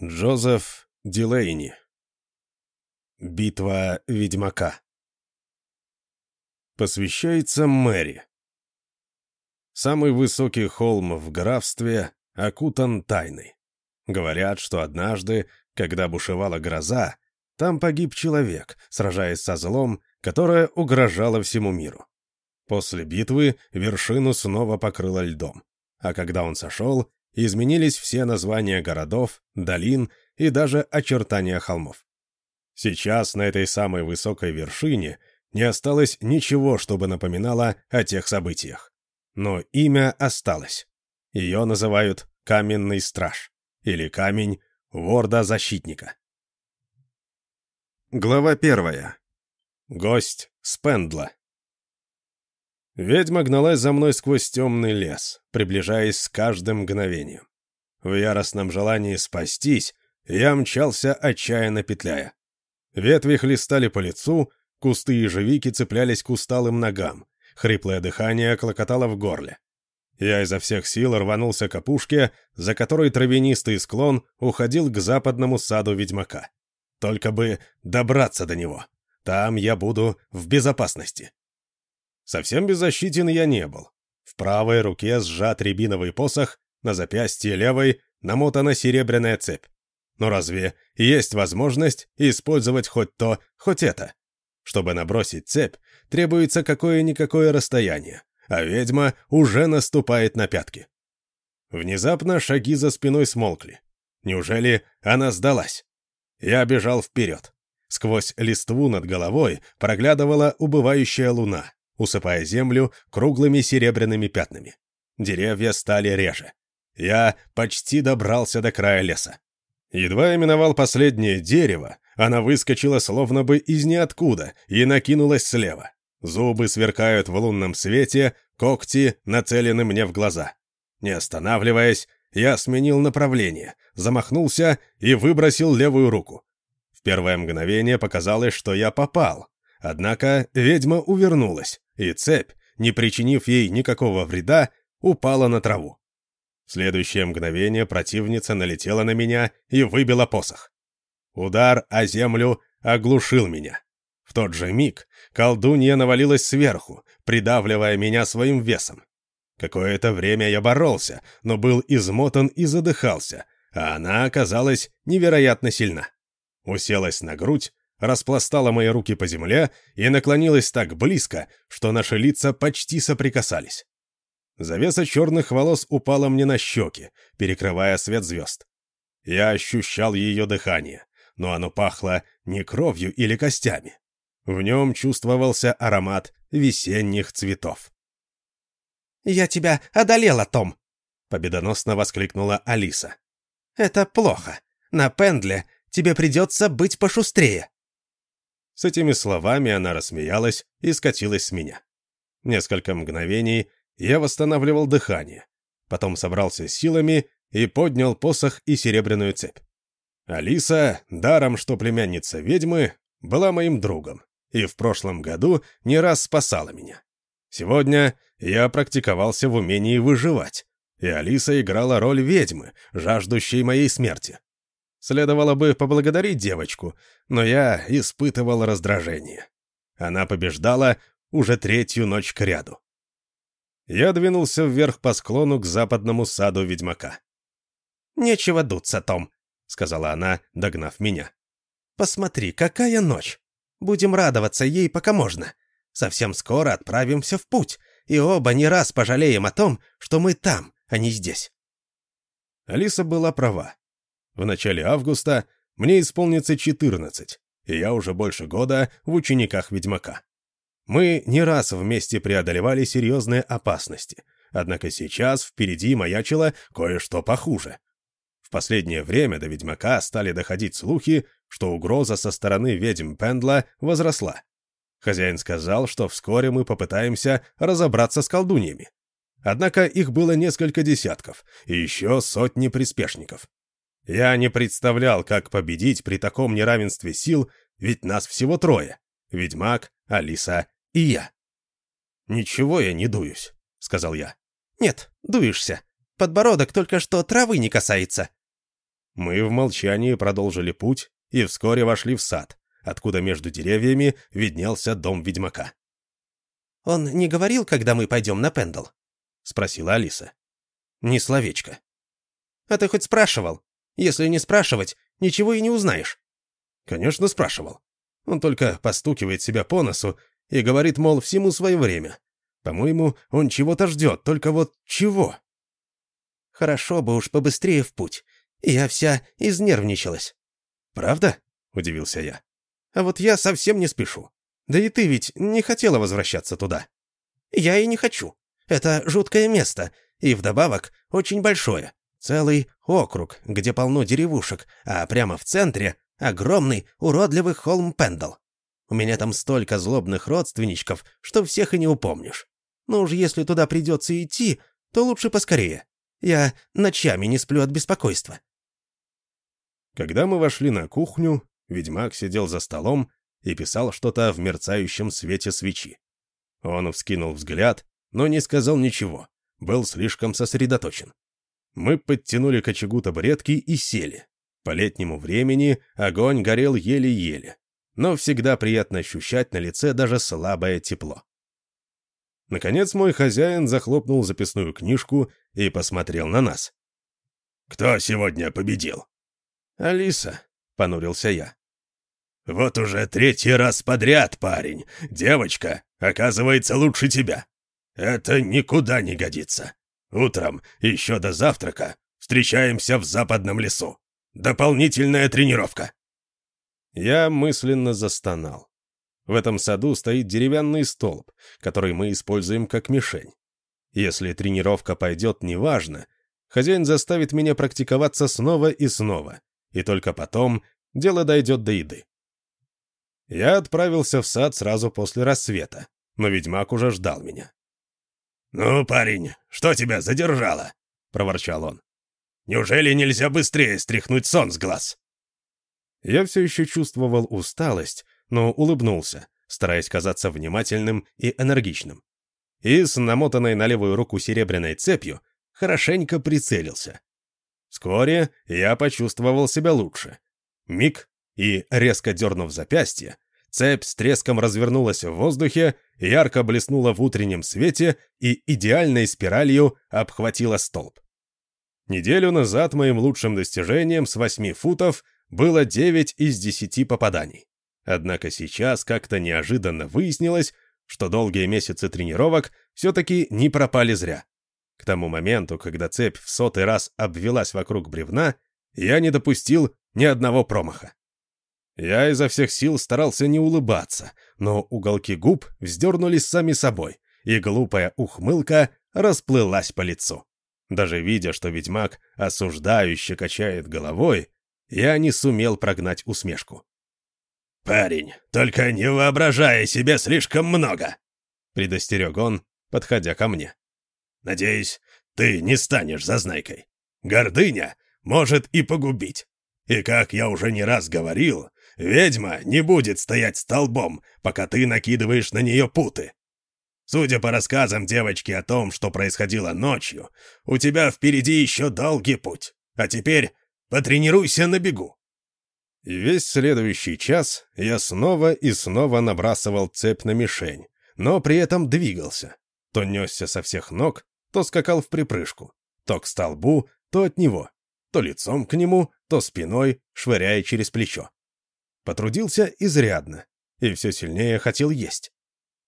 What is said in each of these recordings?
Джозеф Дилейни. Битва Ведьмака. Посвящается Мэри. Самый высокий холм в графстве окутан тайной. Говорят, что однажды, когда бушевала гроза, там погиб человек, сражаясь со злом, которое угрожало всему миру. После битвы вершину снова покрыло льдом, а когда он сошел, изменились все названия городов, долин и даже очертания холмов. Сейчас на этой самой высокой вершине не осталось ничего, чтобы напоминало о тех событиях. Но имя осталось. Ее называют Каменный Страж или Камень Ворда-Защитника. Глава первая. Гость Спендла. Ведьма гналась за мной сквозь темный лес, приближаясь с каждым мгновением. В яростном желании спастись я мчался, отчаянно петляя. Ветви хлестали по лицу, кусты ежевики цеплялись к усталым ногам, хриплое дыхание клокотало в горле. Я изо всех сил рванулся к опушке, за которой травянистый склон уходил к западному саду ведьмака. Только бы добраться до него. Там я буду в безопасности. Совсем беззащитен я не был. В правой руке сжат рябиновый посох, на запястье левой намотана серебряная цепь. Но разве есть возможность использовать хоть то, хоть это? Чтобы набросить цепь, требуется какое-никакое расстояние, а ведьма уже наступает на пятки. Внезапно шаги за спиной смолкли. Неужели она сдалась? Я бежал вперед. Сквозь листву над головой проглядывала убывающая луна усыпая землю круглыми серебряными пятнами. Деревья стали реже. Я почти добрался до края леса. Едва я миновал последнее дерево, она выскочила словно бы из ниоткуда и накинулась слева. Зубы сверкают в лунном свете, когти нацелены мне в глаза. Не останавливаясь, я сменил направление, замахнулся и выбросил левую руку. В первое мгновение показалось, что я попал. Однако ведьма увернулась, и цепь, не причинив ей никакого вреда, упала на траву. В следующее мгновение противница налетела на меня и выбила посох. Удар о землю оглушил меня. В тот же миг колдунья навалилась сверху, придавливая меня своим весом. Какое-то время я боролся, но был измотан и задыхался, а она оказалась невероятно сильна. Уселась на грудь распластала мои руки по земле и наклонилась так близко, что наши лица почти соприкасались. Завеса черных волос упала мне на щеки, перекрывая свет звезд. Я ощущал ее дыхание, но оно пахло не кровью или костями. В нем чувствовался аромат весенних цветов. «Я тебя одолела, Том!» — победоносно воскликнула Алиса. «Это плохо. На Пендле тебе придется быть пошустрее». С этими словами она рассмеялась и скатилась с меня. Несколько мгновений я восстанавливал дыхание, потом собрался силами и поднял посох и серебряную цепь. Алиса, даром что племянница ведьмы, была моим другом и в прошлом году не раз спасала меня. Сегодня я практиковался в умении выживать, и Алиса играла роль ведьмы, жаждущей моей смерти. Следовало бы поблагодарить девочку, но я испытывал раздражение. Она побеждала уже третью ночь к ряду. Я двинулся вверх по склону к западному саду ведьмака. «Нечего дуться, Том», — сказала она, догнав меня. «Посмотри, какая ночь! Будем радоваться ей, пока можно. Совсем скоро отправимся в путь, и оба не раз пожалеем о том, что мы там, а не здесь». Алиса была права. В начале августа мне исполнится 14, и я уже больше года в учениках Ведьмака. Мы не раз вместе преодолевали серьезные опасности, однако сейчас впереди маячило кое-что похуже. В последнее время до Ведьмака стали доходить слухи, что угроза со стороны ведьм Пендла возросла. Хозяин сказал, что вскоре мы попытаемся разобраться с колдуньями. Однако их было несколько десятков, и еще сотни приспешников. Я не представлял, как победить при таком неравенстве сил, ведь нас всего трое. Ведьмак, Алиса и я. «Ничего я не дуюсь», — сказал я. «Нет, дуешься. Подбородок только что травы не касается». Мы в молчании продолжили путь и вскоре вошли в сад, откуда между деревьями виднелся дом ведьмака. «Он не говорил, когда мы пойдем на Пендл?» — спросила Алиса. «Ни словечко». «А ты хоть спрашивал? Если не спрашивать, ничего и не узнаешь». «Конечно, спрашивал. Он только постукивает себя по носу и говорит, мол, всему свое время. По-моему, он чего-то ждет, только вот чего?» «Хорошо бы уж побыстрее в путь. Я вся изнервничалась». «Правда?» — удивился я. «А вот я совсем не спешу. Да и ты ведь не хотела возвращаться туда. Я и не хочу. Это жуткое место, и вдобавок очень большое. Целый округ, где полно деревушек, а прямо в центре огромный уродливый холм Пендл. У меня там столько злобных родственничков, что всех и не упомнишь. Но уж если туда придется идти, то лучше поскорее. Я ночами не сплю от беспокойства. Когда мы вошли на кухню, ведьмак сидел за столом и писал что-то в мерцающем свете свечи. Он вскинул взгляд, но не сказал ничего, был слишком сосредоточен. Мы подтянули к очагу табуретки и сели. По летнему времени огонь горел еле-еле, но всегда приятно ощущать на лице даже слабое тепло. Наконец мой хозяин захлопнул записную книжку и посмотрел на нас. «Кто сегодня победил?» «Алиса», — понурился я. «Вот уже третий раз подряд, парень. Девочка, оказывается, лучше тебя. Это никуда не годится. Утром, еще до завтрака, встречаемся в западном лесу. Дополнительная тренировка». Я мысленно застонал. В этом саду стоит деревянный столб, который мы используем как мишень. Если тренировка пойдет неважно, хозяин заставит меня практиковаться снова и снова, и только потом дело дойдет до еды. Я отправился в сад сразу после рассвета, но ведьмак уже ждал меня. «Ну, парень, что тебя задержало?» — проворчал он. «Неужели нельзя быстрее стряхнуть сон с глаз?» Я все еще чувствовал усталость, но улыбнулся, стараясь казаться внимательным и энергичным. И с намотанной на левую руку серебряной цепью хорошенько прицелился. Вскоре я почувствовал себя лучше. Миг, и, резко дернув запястье, цепь с треском развернулась в воздухе, ярко блеснула в утреннем свете и идеальной спиралью обхватила столб. Неделю назад моим лучшим достижением с 8 футов было 9 из 10 попаданий. Однако сейчас как-то неожиданно выяснилось, что долгие месяцы тренировок все-таки не пропали зря. К тому моменту, когда цепь в сотый раз обвелась вокруг бревна, я не допустил ни одного промаха. Я изо всех сил старался не улыбаться, но уголки губ вздернулись сами собой, и глупая ухмылка расплылась по лицу. Даже видя, что ведьмак осуждающе качает головой, я не сумел прогнать усмешку. «Парень, только не воображай себе слишком много!» — предостерег он, подходя ко мне. «Надеюсь, ты не станешь зазнайкой. Гордыня может и погубить. И, как я уже не раз говорил, Ведьма не будет стоять столбом, пока ты накидываешь на нее путы. Судя по рассказам девочки о том, что происходило ночью, у тебя впереди еще долгий путь. А теперь потренируйся на бегу. И весь следующий час я снова и снова набрасывал цепь на мишень, но при этом двигался. То несся со всех ног, то скакал в припрыжку, то к столбу, то от него, то лицом к нему, то спиной, швыряя через плечо. Потрудился изрядно и все сильнее хотел есть.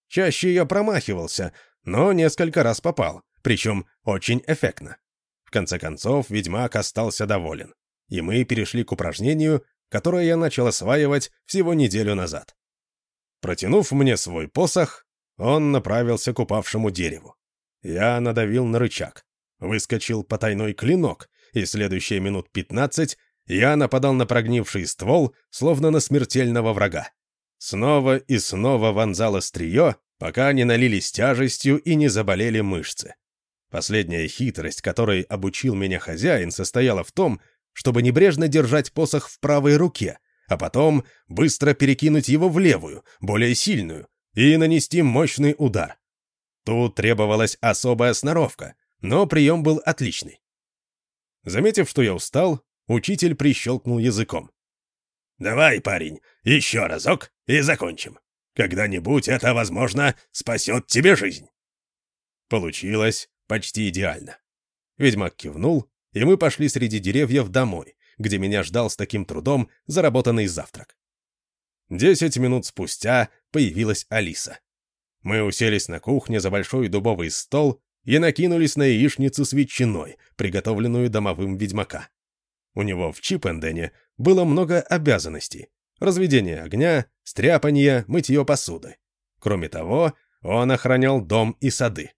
Чаще я промахивался, но несколько раз попал, причем очень эффектно. В конце концов, ведьмак остался доволен, и мы перешли к упражнению, которое я начал осваивать всего неделю назад. Протянув мне свой посох, он направился к упавшему дереву. Я надавил на рычаг. Выскочил потайной клинок, и следующие минут пятнадцать я нападал на прогнивший ствол, словно на смертельного врага. Снова и снова вонзал острие, пока не налились тяжестью и не заболели мышцы. Последняя хитрость, которой обучил меня хозяин, состояла в том, чтобы небрежно держать посох в правой руке, а потом быстро перекинуть его в левую, более сильную, и нанести мощный удар. Тут требовалась особая сноровка, но прием был отличный. Заметив, что я устал, Учитель прищелкнул языком. «Давай, парень, еще разок и закончим. Когда-нибудь это, возможно, спасет тебе жизнь». Получилось почти идеально. Ведьмак кивнул, и мы пошли среди деревьев домой, где меня ждал с таким трудом заработанный завтрак. Десять минут спустя появилась Алиса. Мы уселись на кухне за большой дубовый стол и накинулись на яичницу с ветчиной, приготовленную домовым ведьмака. У него в Чипендене было много обязанностей. Разведение огня, стряпанье, мытье посуды. Кроме того, он охранял дом и сады.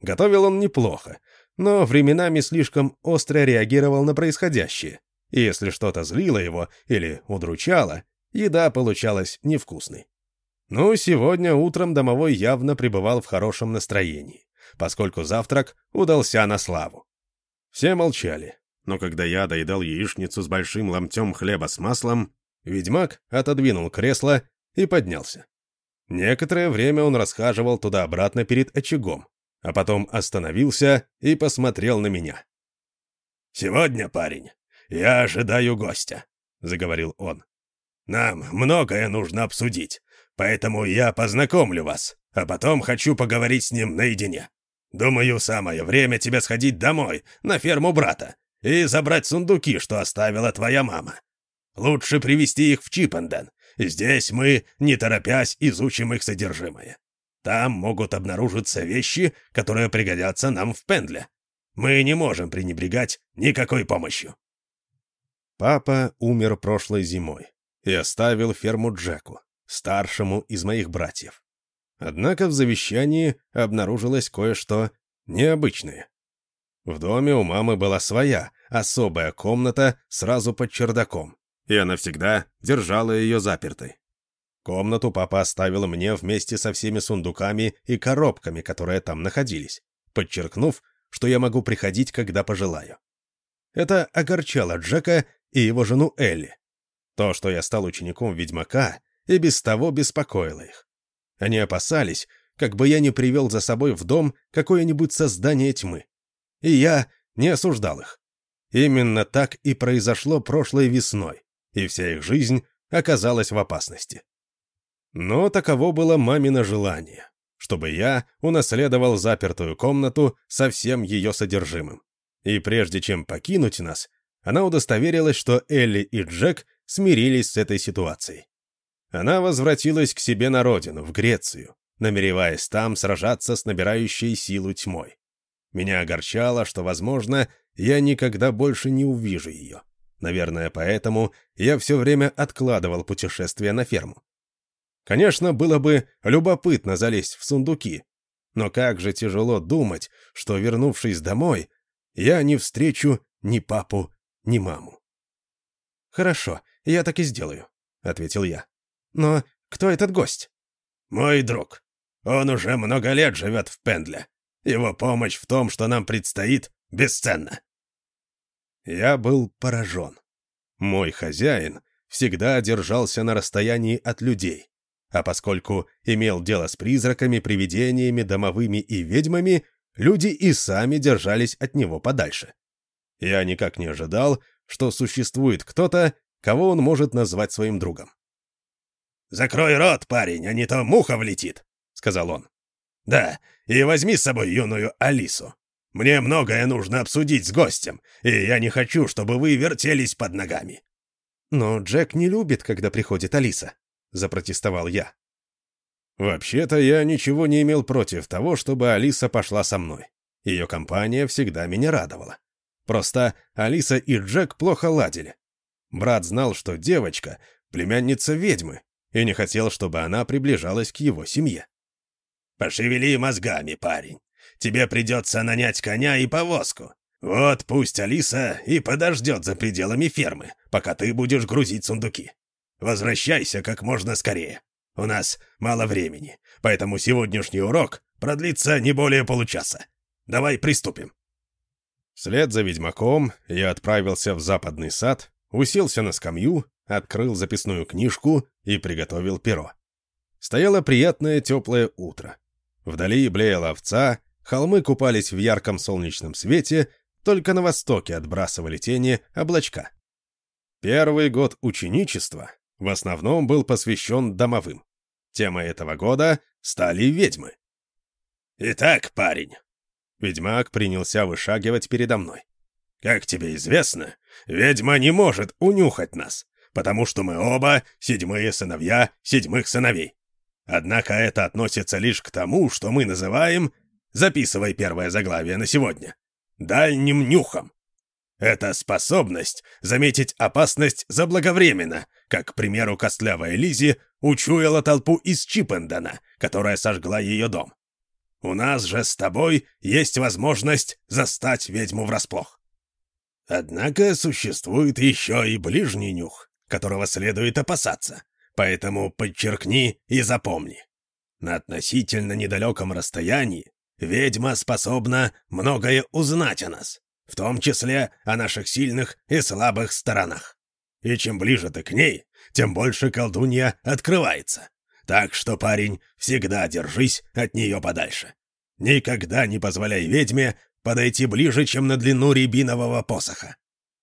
Готовил он неплохо, но временами слишком остро реагировал на происходящее. И если что-то злило его или удручало, еда получалась невкусной. Ну, сегодня утром домовой явно пребывал в хорошем настроении, поскольку завтрак удался на славу. Все молчали, но когда я доедал яичницу с большим ломтем хлеба с маслом, ведьмак отодвинул кресло и поднялся. Некоторое время он расхаживал туда-обратно перед очагом, а потом остановился и посмотрел на меня. «Сегодня, парень, я ожидаю гостя», — заговорил он. «Нам многое нужно обсудить, поэтому я познакомлю вас, а потом хочу поговорить с ним наедине. Думаю, самое время тебе сходить домой, на ферму брата, и забрать сундуки, что оставила твоя мама. Лучше привезти их в Чипенден. Здесь мы, не торопясь, изучим их содержимое. Там могут обнаружиться вещи, которые пригодятся нам в Пендле. Мы не можем пренебрегать никакой помощью. Папа умер прошлой зимой и оставил ферму Джеку, старшему из моих братьев. Однако в завещании обнаружилось кое-что необычное. В доме у мамы была своя, особая комната сразу под чердаком, и она всегда держала ее запертой. Комнату папа оставил мне вместе со всеми сундуками и коробками, которые там находились, подчеркнув, что я могу приходить, когда пожелаю. Это огорчало Джека и его жену Элли. То, что я стал учеником ведьмака, и без того беспокоило их. Они опасались, как бы я не привел за собой в дом какое-нибудь создание тьмы и я не осуждал их. Именно так и произошло прошлой весной, и вся их жизнь оказалась в опасности. Но таково было мамино желание, чтобы я унаследовал запертую комнату со всем ее содержимым. И прежде чем покинуть нас, она удостоверилась, что Элли и Джек смирились с этой ситуацией. Она возвратилась к себе на родину, в Грецию, намереваясь там сражаться с набирающей силу тьмой. Меня огорчало, что, возможно, я никогда больше не увижу ее. Наверное, поэтому я все время откладывал путешествие на ферму. Конечно, было бы любопытно залезть в сундуки, но как же тяжело думать, что, вернувшись домой, я не встречу ни папу, ни маму. «Хорошо, я так и сделаю», — ответил я. «Но кто этот гость?» «Мой друг. Он уже много лет живет в Пендле. Его помощь в том, что нам предстоит, бесценна. Я был поражен. Мой хозяин всегда держался на расстоянии от людей, а поскольку имел дело с призраками, привидениями, домовыми и ведьмами, люди и сами держались от него подальше. Я никак не ожидал, что существует кто-то, кого он может назвать своим другом. «Закрой рот, парень, а не то муха влетит», — сказал он. «Да, и возьми с собой юную Алису. Мне многое нужно обсудить с гостем, и я не хочу, чтобы вы вертелись под ногами». «Но Джек не любит, когда приходит Алиса», — запротестовал я. Вообще-то я ничего не имел против того, чтобы Алиса пошла со мной. Ее компания всегда меня радовала. Просто Алиса и Джек плохо ладили. Брат знал, что девочка — племянница ведьмы, и не хотел, чтобы она приближалась к его семье. Пошевели мозгами, парень. Тебе придется нанять коня и повозку. Вот пусть Алиса и подождет за пределами фермы, пока ты будешь грузить сундуки. Возвращайся как можно скорее. У нас мало времени, поэтому сегодняшний урок продлится не более получаса. Давай приступим. Вслед за ведьмаком я отправился в западный сад, уселся на скамью, открыл записную книжку и приготовил перо. Стояло приятное теплое утро. Вдали блеяла овца, холмы купались в ярком солнечном свете, только на востоке отбрасывали тени облачка. Первый год ученичества в основном был посвящен домовым. Темой этого года стали ведьмы. «Итак, парень», — ведьмак принялся вышагивать передо мной. «Как тебе известно, ведьма не может унюхать нас, потому что мы оба седьмые сыновья седьмых сыновей. Однако это относится лишь к тому, что мы называем, записывай первое заглавие на сегодня, дальним нюхом. Это способность заметить опасность заблаговременно, как, к примеру, костлявая Лизи учуяла толпу из Чипендона, которая сожгла ее дом. У нас же с тобой есть возможность застать ведьму врасплох. Однако существует еще и ближний нюх, которого следует опасаться, поэтому подчеркни и запомни. На относительно недалеком расстоянии ведьма способна многое узнать о нас, в том числе о наших сильных и слабых сторонах. И чем ближе ты к ней, тем больше колдунья открывается. Так что, парень, всегда держись от нее подальше. Никогда не позволяй ведьме подойти ближе, чем на длину рябинового посоха.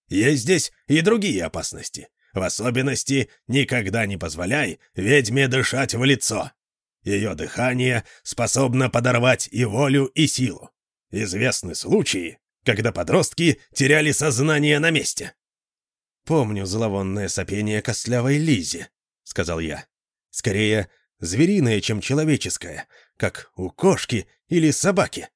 Есть здесь и другие опасности. В особенности, никогда не позволяй ведьме дышать в лицо. Ее дыхание способно подорвать и волю, и силу. Известны случаи, когда подростки теряли сознание на месте. «Помню зловонное сопение костлявой Лизи», — сказал я. «Скорее, звериное, чем человеческое, как у кошки или собаки».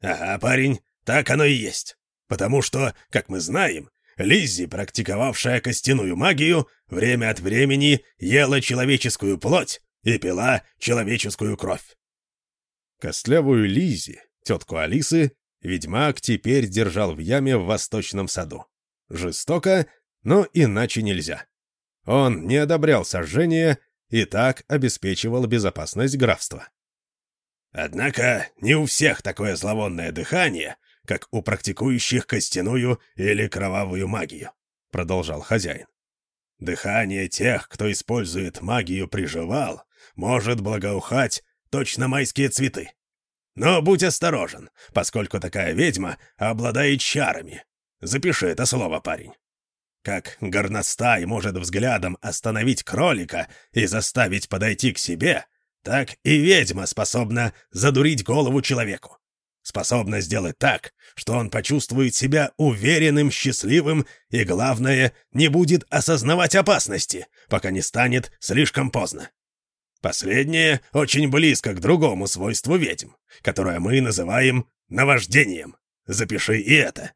«Ага, парень, так оно и есть. Потому что, как мы знаем, Лиззи, практиковавшая костяную магию, время от времени ела человеческую плоть и пила человеческую кровь». Костлявую Лиззи, тетку Алисы, ведьмак теперь держал в яме в восточном саду. Жестоко, но иначе нельзя. Он не одобрял сожжение и так обеспечивал безопасность графства. Однако не у всех такое зловонное дыхание, как у практикующих костяную или кровавую магию, продолжал хозяин. Дыхание тех, кто использует магию приживал, может благоухать точно майские цветы. Но будь осторожен, поскольку такая ведьма обладает чарами. Запиши это слово, парень. Как горностай может взглядом остановить кролика и заставить подойти к себе, так и ведьма способна задурить голову человеку. Способна сделать так, что он почувствует себя уверенным, счастливым и, главное, не будет осознавать опасности, пока не станет слишком поздно. Последнее очень близко к другому свойству ведьм, которое мы называем наваждением. Запиши и это.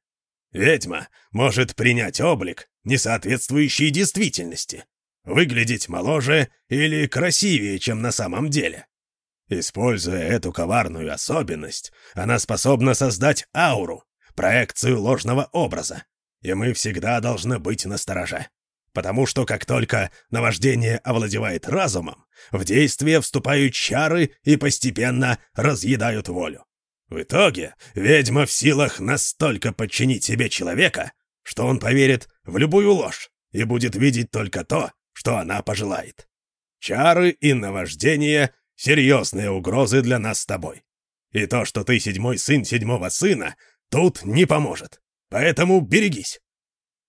Ведьма может принять облик, не соответствующий действительности, выглядеть моложе или красивее, чем на самом деле. Используя эту коварную особенность, она способна создать ауру, проекцию ложного образа, и мы всегда должны быть настороже. Потому что как только наваждение овладевает разумом, в действие вступают чары и постепенно разъедают волю. В итоге ведьма в силах настолько подчинить себе человека, что он поверит в любую ложь и будет видеть только то, что она пожелает. Чары и наваждение — серьезные угрозы для нас с тобой. И то, что ты седьмой сын седьмого сына, тут не поможет. Поэтому берегись.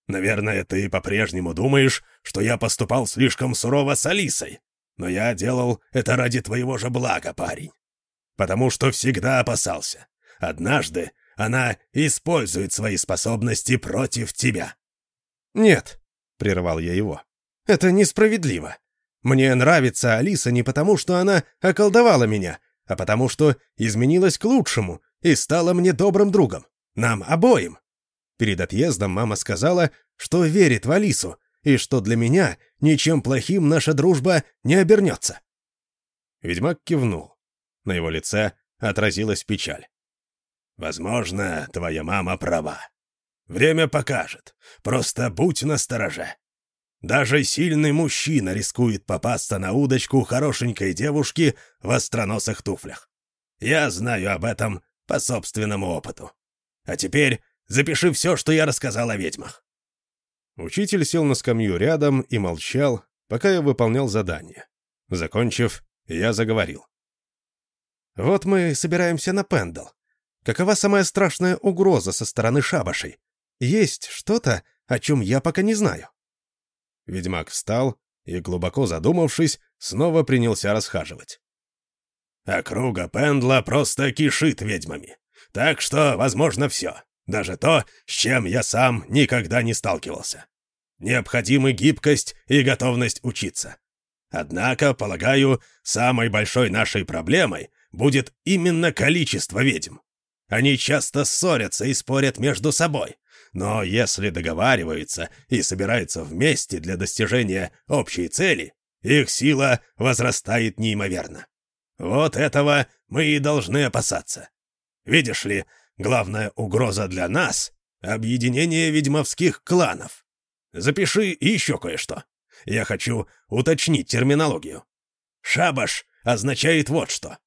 Наверное, ты по-прежнему думаешь, что я поступал слишком сурово с Алисой, но я делал это ради твоего же блага, парень потому что всегда опасался. Однажды она использует свои способности против тебя». «Нет», — прервал я его, — «это несправедливо. Мне нравится Алиса не потому, что она околдовала меня, а потому что изменилась к лучшему и стала мне добрым другом. Нам обоим». Перед отъездом мама сказала, что верит в Алису, и что для меня ничем плохим наша дружба не обернется. Ведьмак кивнул. На его лице отразилась печаль. «Возможно, твоя мама права. Время покажет. Просто будь настороже. Даже сильный мужчина рискует попасться на удочку хорошенькой девушки в остроносых туфлях. Я знаю об этом по собственному опыту. А теперь запиши все, что я рассказал о ведьмах». Учитель сел на скамью рядом и молчал, пока я выполнял задание. Закончив, я заговорил. Вот мы собираемся на Пендл. Какова самая страшная угроза со стороны шабашей? Есть что-то, о чем я пока не знаю. Ведьмак встал и, глубоко задумавшись, снова принялся расхаживать. «Округа Пендла просто кишит ведьмами. Так что, возможно, все. Даже то, с чем я сам никогда не сталкивался. Необходимы гибкость и готовность учиться. Однако, полагаю, самой большой нашей проблемой будет именно количество ведьм. Они часто ссорятся и спорят между собой, но если договариваются и собираются вместе для достижения общей цели, их сила возрастает неимоверно. Вот этого мы и должны опасаться. Видишь ли, главная угроза для нас — объединение ведьмовских кланов. Запиши еще кое-что. Я хочу уточнить терминологию. Шабаш означает вот что.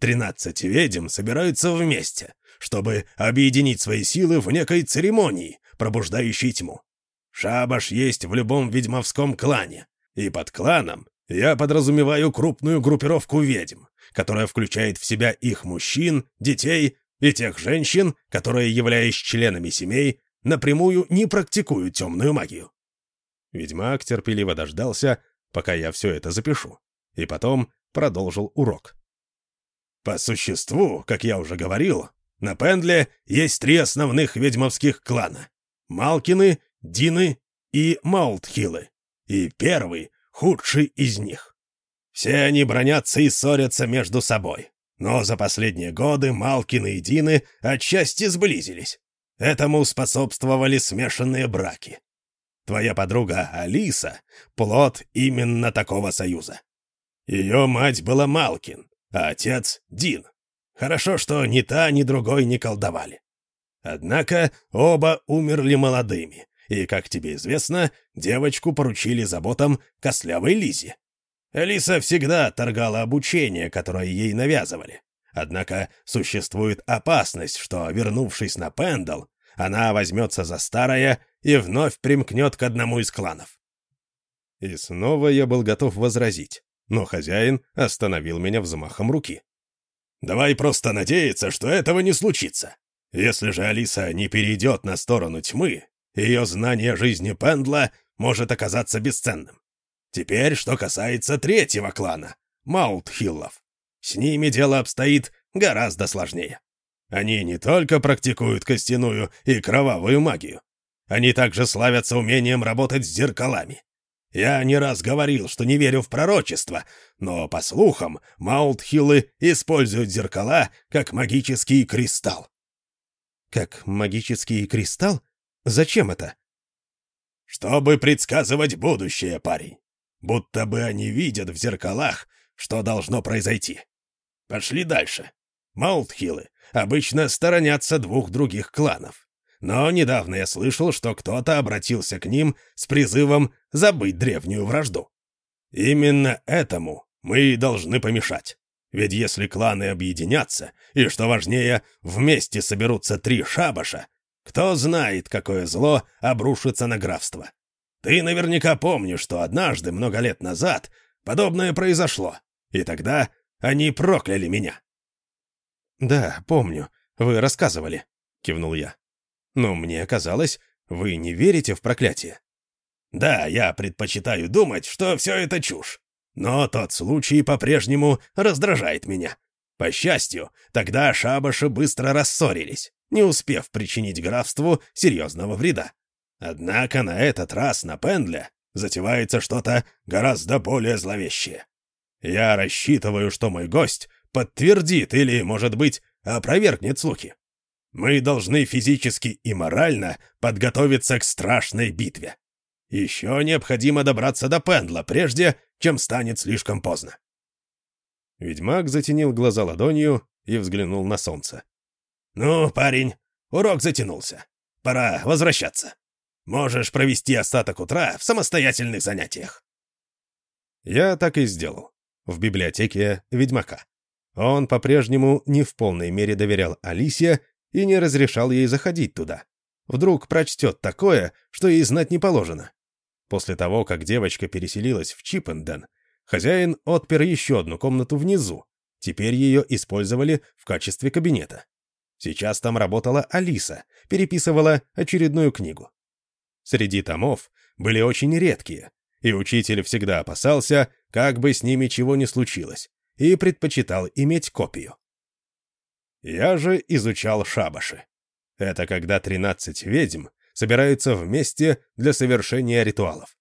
Тринадцать ведьм собираются вместе, чтобы объединить свои силы в некой церемонии, пробуждающей тьму. Шабаш есть в любом ведьмовском клане, и под кланом я подразумеваю крупную группировку ведьм, которая включает в себя их мужчин, детей и тех женщин, которые, являясь членами семей, напрямую не практикуют темную магию. Ведьмак терпеливо дождался, пока я все это запишу, и потом продолжил урок. По существу, как я уже говорил, на Пендле есть три основных ведьмовских клана — Малкины, Дины и Маултхиллы, и первый — худший из них. Все они бронятся и ссорятся между собой, но за последние годы Малкины и Дины отчасти сблизились. Этому способствовали смешанные браки. Твоя подруга Алиса — плод именно такого союза. Ее мать была Малкин, а отец — Дин. Хорошо, что ни та, ни другой не колдовали. Однако оба умерли молодыми, и, как тебе известно, девочку поручили заботам кослявой Лизе. Алиса всегда торгала обучение, которое ей навязывали. Однако существует опасность, что, вернувшись на Пендл, она возьмется за старое и вновь примкнет к одному из кланов. И снова я был готов возразить, но хозяин остановил меня взмахом руки. Давай просто надеяться, что этого не случится. Если же Алиса не перейдет на сторону тьмы, ее знание жизни Пендла может оказаться бесценным. Теперь, что касается третьего клана — Маутхиллов. С ними дело обстоит гораздо сложнее. Они не только практикуют костяную и кровавую магию, они также славятся умением работать с зеркалами. Я не раз говорил, что не верю в пророчество, но, по слухам, Маултхиллы используют зеркала как магический кристалл. Как магический кристалл? Зачем это? Чтобы предсказывать будущее, парень. Будто бы они видят в зеркалах, что должно произойти. Пошли дальше. Маултхиллы обычно сторонятся двух других кланов. Но недавно я слышал, что кто-то обратился к ним с призывом забыть древнюю вражду. Именно этому мы и должны помешать. Ведь если кланы объединятся, и, что важнее, вместе соберутся три шабаша, кто знает, какое зло обрушится на графство. Ты наверняка помнишь, что однажды, много лет назад, подобное произошло, и тогда они прокляли меня. «Да, помню, вы рассказывали», — кивнул я. Но мне казалось, вы не верите в проклятие. Да, я предпочитаю думать, что все это чушь. Но тот случай по-прежнему раздражает меня. По счастью, тогда шабаши быстро рассорились, не успев причинить графству серьезного вреда. Однако на этот раз на Пендле затевается что-то гораздо более зловещее. Я рассчитываю, что мой гость подтвердит или, может быть, опровергнет слухи. Мы должны физически и морально подготовиться к страшной битве. Еще необходимо добраться до Пендла, прежде чем станет слишком поздно. Ведьмак затенил глаза ладонью и взглянул на солнце. «Ну, парень, урок затянулся. Пора возвращаться. Можешь провести остаток утра в самостоятельных занятиях». Я так и сделал. В библиотеке Ведьмака. Он по-прежнему не в полной мере доверял Алисе и не разрешал ей заходить туда. Вдруг прочтет такое, что ей знать не положено. После того, как девочка переселилась в Чиппенден, хозяин отпер еще одну комнату внизу. Теперь ее использовали в качестве кабинета. Сейчас там работала Алиса, переписывала очередную книгу. Среди томов были очень редкие, и учитель всегда опасался, как бы с ними чего не случилось, и предпочитал иметь копию. Я же изучал шабаши. Это когда 13 ведьм собираются вместе для совершения ритуалов.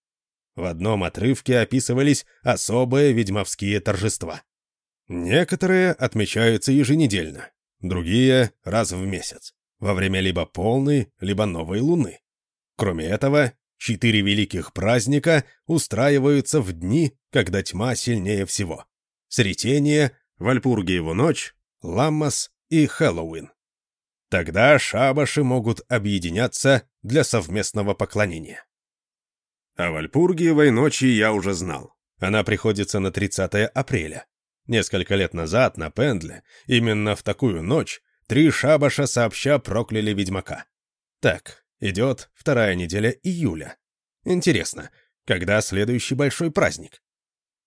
В одном отрывке описывались особые ведьмовские торжества. Некоторые отмечаются еженедельно, другие — раз в месяц, во время либо полной, либо новой луны. Кроме этого, четыре великих праздника устраиваются в дни, когда тьма сильнее всего. Сретение, Вальпургиеву ночь, Ламмас и Хэллоуин. Тогда шабаши могут объединяться для совместного поклонения. О Вальпургиевой ночи я уже знал. Она приходится на 30 апреля. Несколько лет назад на Пендле, именно в такую ночь, три шабаша сообща прокляли ведьмака. Так, идет вторая неделя июля. Интересно, когда следующий большой праздник?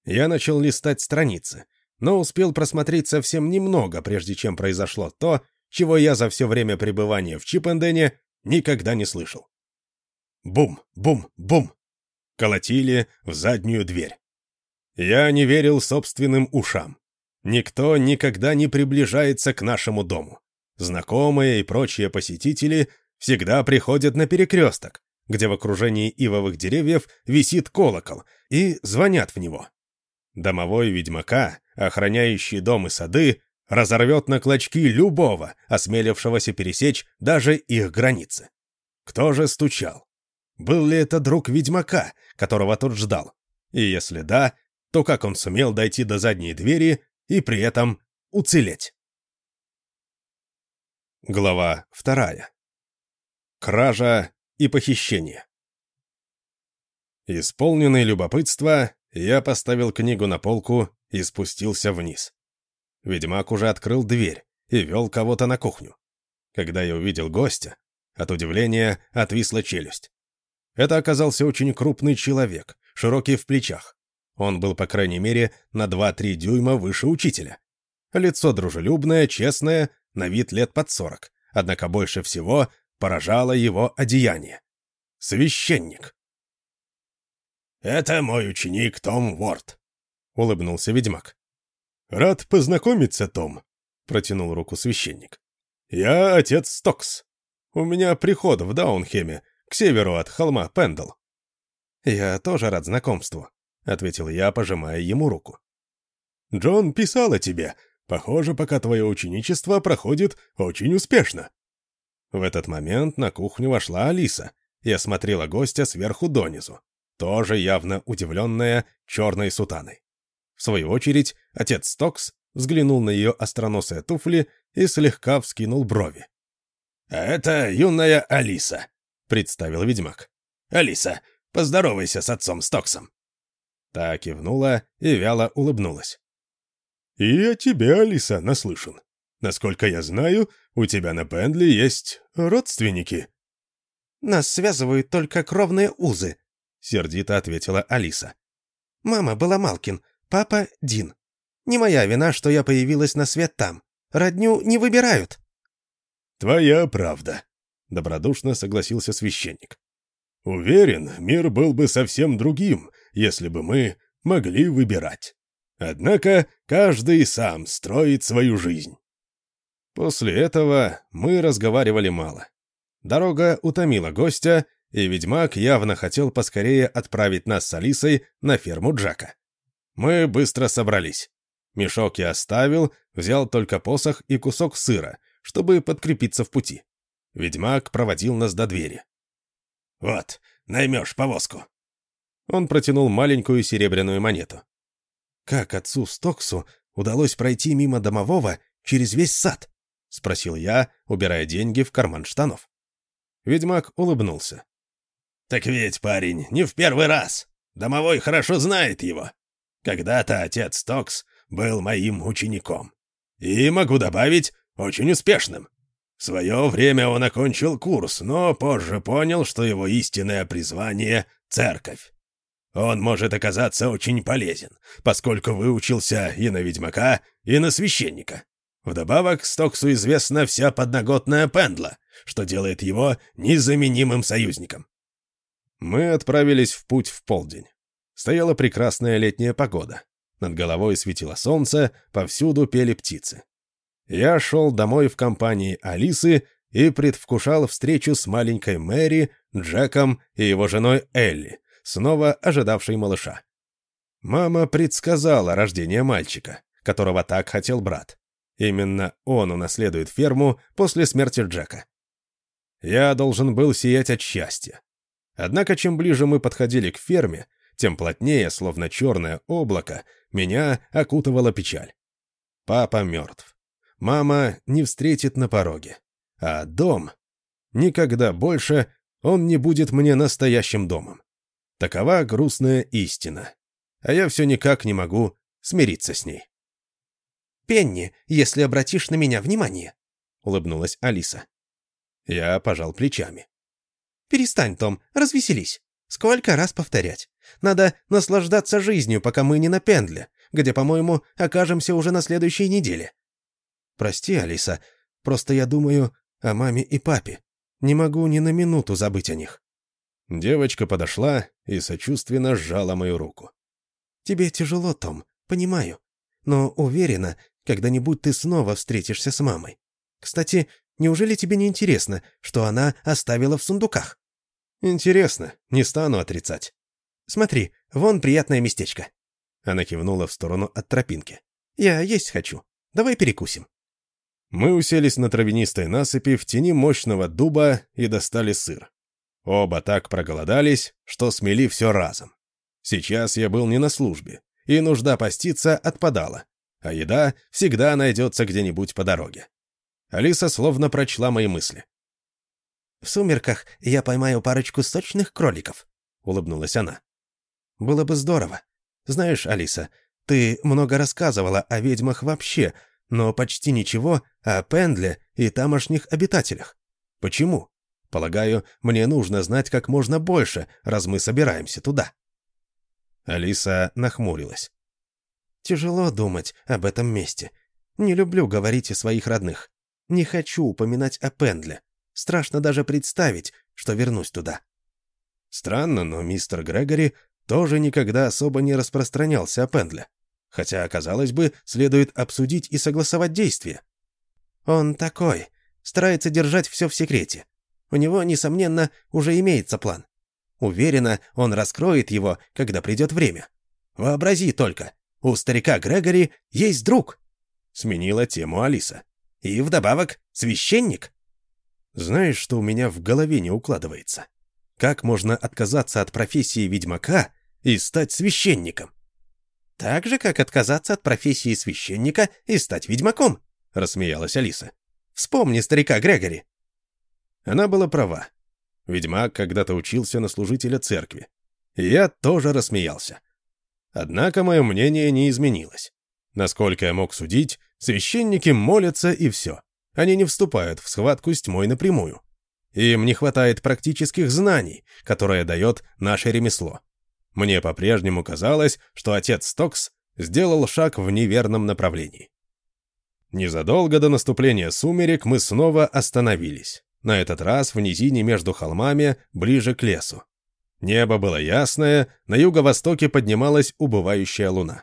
Я начал листать страницы, но успел просмотреть совсем немного, прежде чем произошло то, чего я за все время пребывания в Чипендене никогда не слышал. Бум, бум, бум. Колотили в заднюю дверь. Я не верил собственным ушам. Никто никогда не приближается к нашему дому. Знакомые и прочие посетители всегда приходят на перекресток, где в окружении ивовых деревьев висит колокол, и звонят в него. Домовой ведьмака, охраняющий дом и сады, разорвет на клочки любого, осмелившегося пересечь даже их границы. Кто же стучал? Был ли это друг ведьмака, которого тот ждал? И если да, то как он сумел дойти до задней двери и при этом уцелеть? Глава вторая. Кража и похищение. Исполненный любопытства, я поставил книгу на полку и спустился вниз. Ведьмак уже открыл дверь и вел кого-то на кухню. Когда я увидел гостя, от удивления отвисла челюсть. Это оказался очень крупный человек, широкий в плечах. Он был, по крайней мере, на 2-3 дюйма выше учителя. Лицо дружелюбное, честное, на вид лет под 40. Однако больше всего поражало его одеяние. Священник. «Это мой ученик Том Уорд», — улыбнулся ведьмак. «Рад познакомиться, Том», — протянул руку священник. «Я отец Стокс. У меня приход в Даунхеме, к северу от холма Пендл». «Я тоже рад знакомству», — ответил я, пожимая ему руку. «Джон писал о тебе. Похоже, пока твое ученичество проходит очень успешно». В этот момент на кухню вошла Алиса и осмотрела гостя сверху донизу, тоже явно удивленная черной сутаной. В свою очередь, отец Стокс взглянул на ее остроносые туфли и слегка вскинул брови. «А это юная Алиса», — представил ведьмак. «Алиса, поздоровайся с отцом Стоксом». Та кивнула и вяло улыбнулась. «И о тебе, Алиса, наслышан. Насколько я знаю, у тебя на Пендли есть родственники». «Нас связывают только кровные узы», — сердито ответила Алиса. «Мама была Малкин, папа — Дин. Не моя вина, что я появилась на свет там. Родню не выбирают». «Твоя правда», — добродушно согласился священник. «Уверен, мир был бы совсем другим, если бы мы могли выбирать. Однако каждый сам строит свою жизнь. После этого мы разговаривали мало. Дорога утомила гостя, и ведьмак явно хотел поскорее отправить нас с Алисой на ферму Джака. Мы быстро собрались. Мешок я оставил, взял только посох и кусок сыра, чтобы подкрепиться в пути. Ведьмак проводил нас до двери. «Вот, наймешь повозку», он протянул маленькую серебряную монету. «Как отцу Стоксу удалось пройти мимо домового через весь сад?» — спросил я, убирая деньги в карман штанов. Ведьмак улыбнулся. «Так ведь, парень, не в первый раз. Домовой хорошо знает его. Когда-то отец Стокс был моим учеником. И, могу добавить, очень успешным. В свое время он окончил курс, но позже понял, что его истинное призвание — церковь. Он может оказаться очень полезен, поскольку выучился и на ведьмака, и на священника. Вдобавок, Стоксу известна вся подноготная Пендла, что делает его незаменимым союзником. Мы отправились в путь в полдень. Стояла прекрасная летняя погода. Над головой светило солнце, повсюду пели птицы. Я шел домой в компании Алисы и предвкушал встречу с маленькой Мэри, Джеком и его женой Элли, снова ожидавшей малыша. Мама предсказала рождение мальчика, которого так хотел брат. Именно он унаследует ферму после смерти Джека. Я должен был сиять от счастья. Однако, чем ближе мы подходили к ферме, тем плотнее, словно черное облако, меня окутывала печаль. Папа мертв. Мама не встретит на пороге. А дом... Никогда больше он не будет мне настоящим домом. Такова грустная истина. А я все никак не могу смириться с ней. «Пенни, если обратишь на меня внимание», — улыбнулась Алиса. Я пожал плечами. «Перестань, Том, развеселись. Сколько раз повторять? Надо наслаждаться жизнью, пока мы не на Пендле, где, по-моему, окажемся уже на следующей неделе». «Прости, Алиса, просто я думаю о маме и папе. Не могу ни на минуту забыть о них». Девочка подошла и сочувственно сжала мою руку. «Тебе тяжело, Том, понимаю. Но уверена, когда-нибудь ты снова встретишься с мамой. Кстати, неужели тебе не интересно, что она оставила в сундуках?» «Интересно, не стану отрицать». «Смотри, вон приятное местечко». Она кивнула в сторону от тропинки. «Я есть хочу. Давай перекусим». Мы уселись на травянистой насыпи в тени мощного дуба и достали сыр. Оба так проголодались, что смели все разом. Сейчас я был не на службе, и нужда поститься отпадала, а еда всегда найдется где-нибудь по дороге. Алиса словно прочла мои мысли. «В сумерках я поймаю парочку сочных кроликов», — улыбнулась она. «Было бы здорово. Знаешь, Алиса, ты много рассказывала о ведьмах вообще, но почти ничего о Пендле и тамошних обитателях. Почему? Полагаю, мне нужно знать как можно больше, раз мы собираемся туда». Алиса нахмурилась. «Тяжело думать об этом месте. Не люблю говорить о своих родных. Не хочу упоминать о Пендле. Страшно даже представить, что вернусь туда». Странно, но мистер Грегори тоже никогда особо не распространялся о Пендле. Хотя, казалось бы, следует обсудить и согласовать действия. Он такой, старается держать все в секрете. У него, несомненно, уже имеется план. Уверена, он раскроет его, когда придет время. Вообрази только, у старика Грегори есть друг. Сменила тему Алиса. И вдобавок священник. Знаешь, что у меня в голове не укладывается? Как можно отказаться от профессии ведьмака и стать священником? «Так же, как отказаться от профессии священника и стать ведьмаком», — рассмеялась Алиса. «Вспомни старика Грегори». Она была права. Ведьмак когда-то учился на служителя церкви. Я тоже рассмеялся. Однако мое мнение не изменилось. Насколько я мог судить, священники молятся и все. Они не вступают в схватку с тьмой напрямую. Им не хватает практических знаний, которые дает наше ремесло. Мне по-прежнему казалось, что отец Стокс сделал шаг в неверном направлении. Незадолго до наступления сумерек мы снова остановились. На этот раз в низине между холмами, ближе к лесу. Небо было ясное, на юго-востоке поднималась убывающая луна.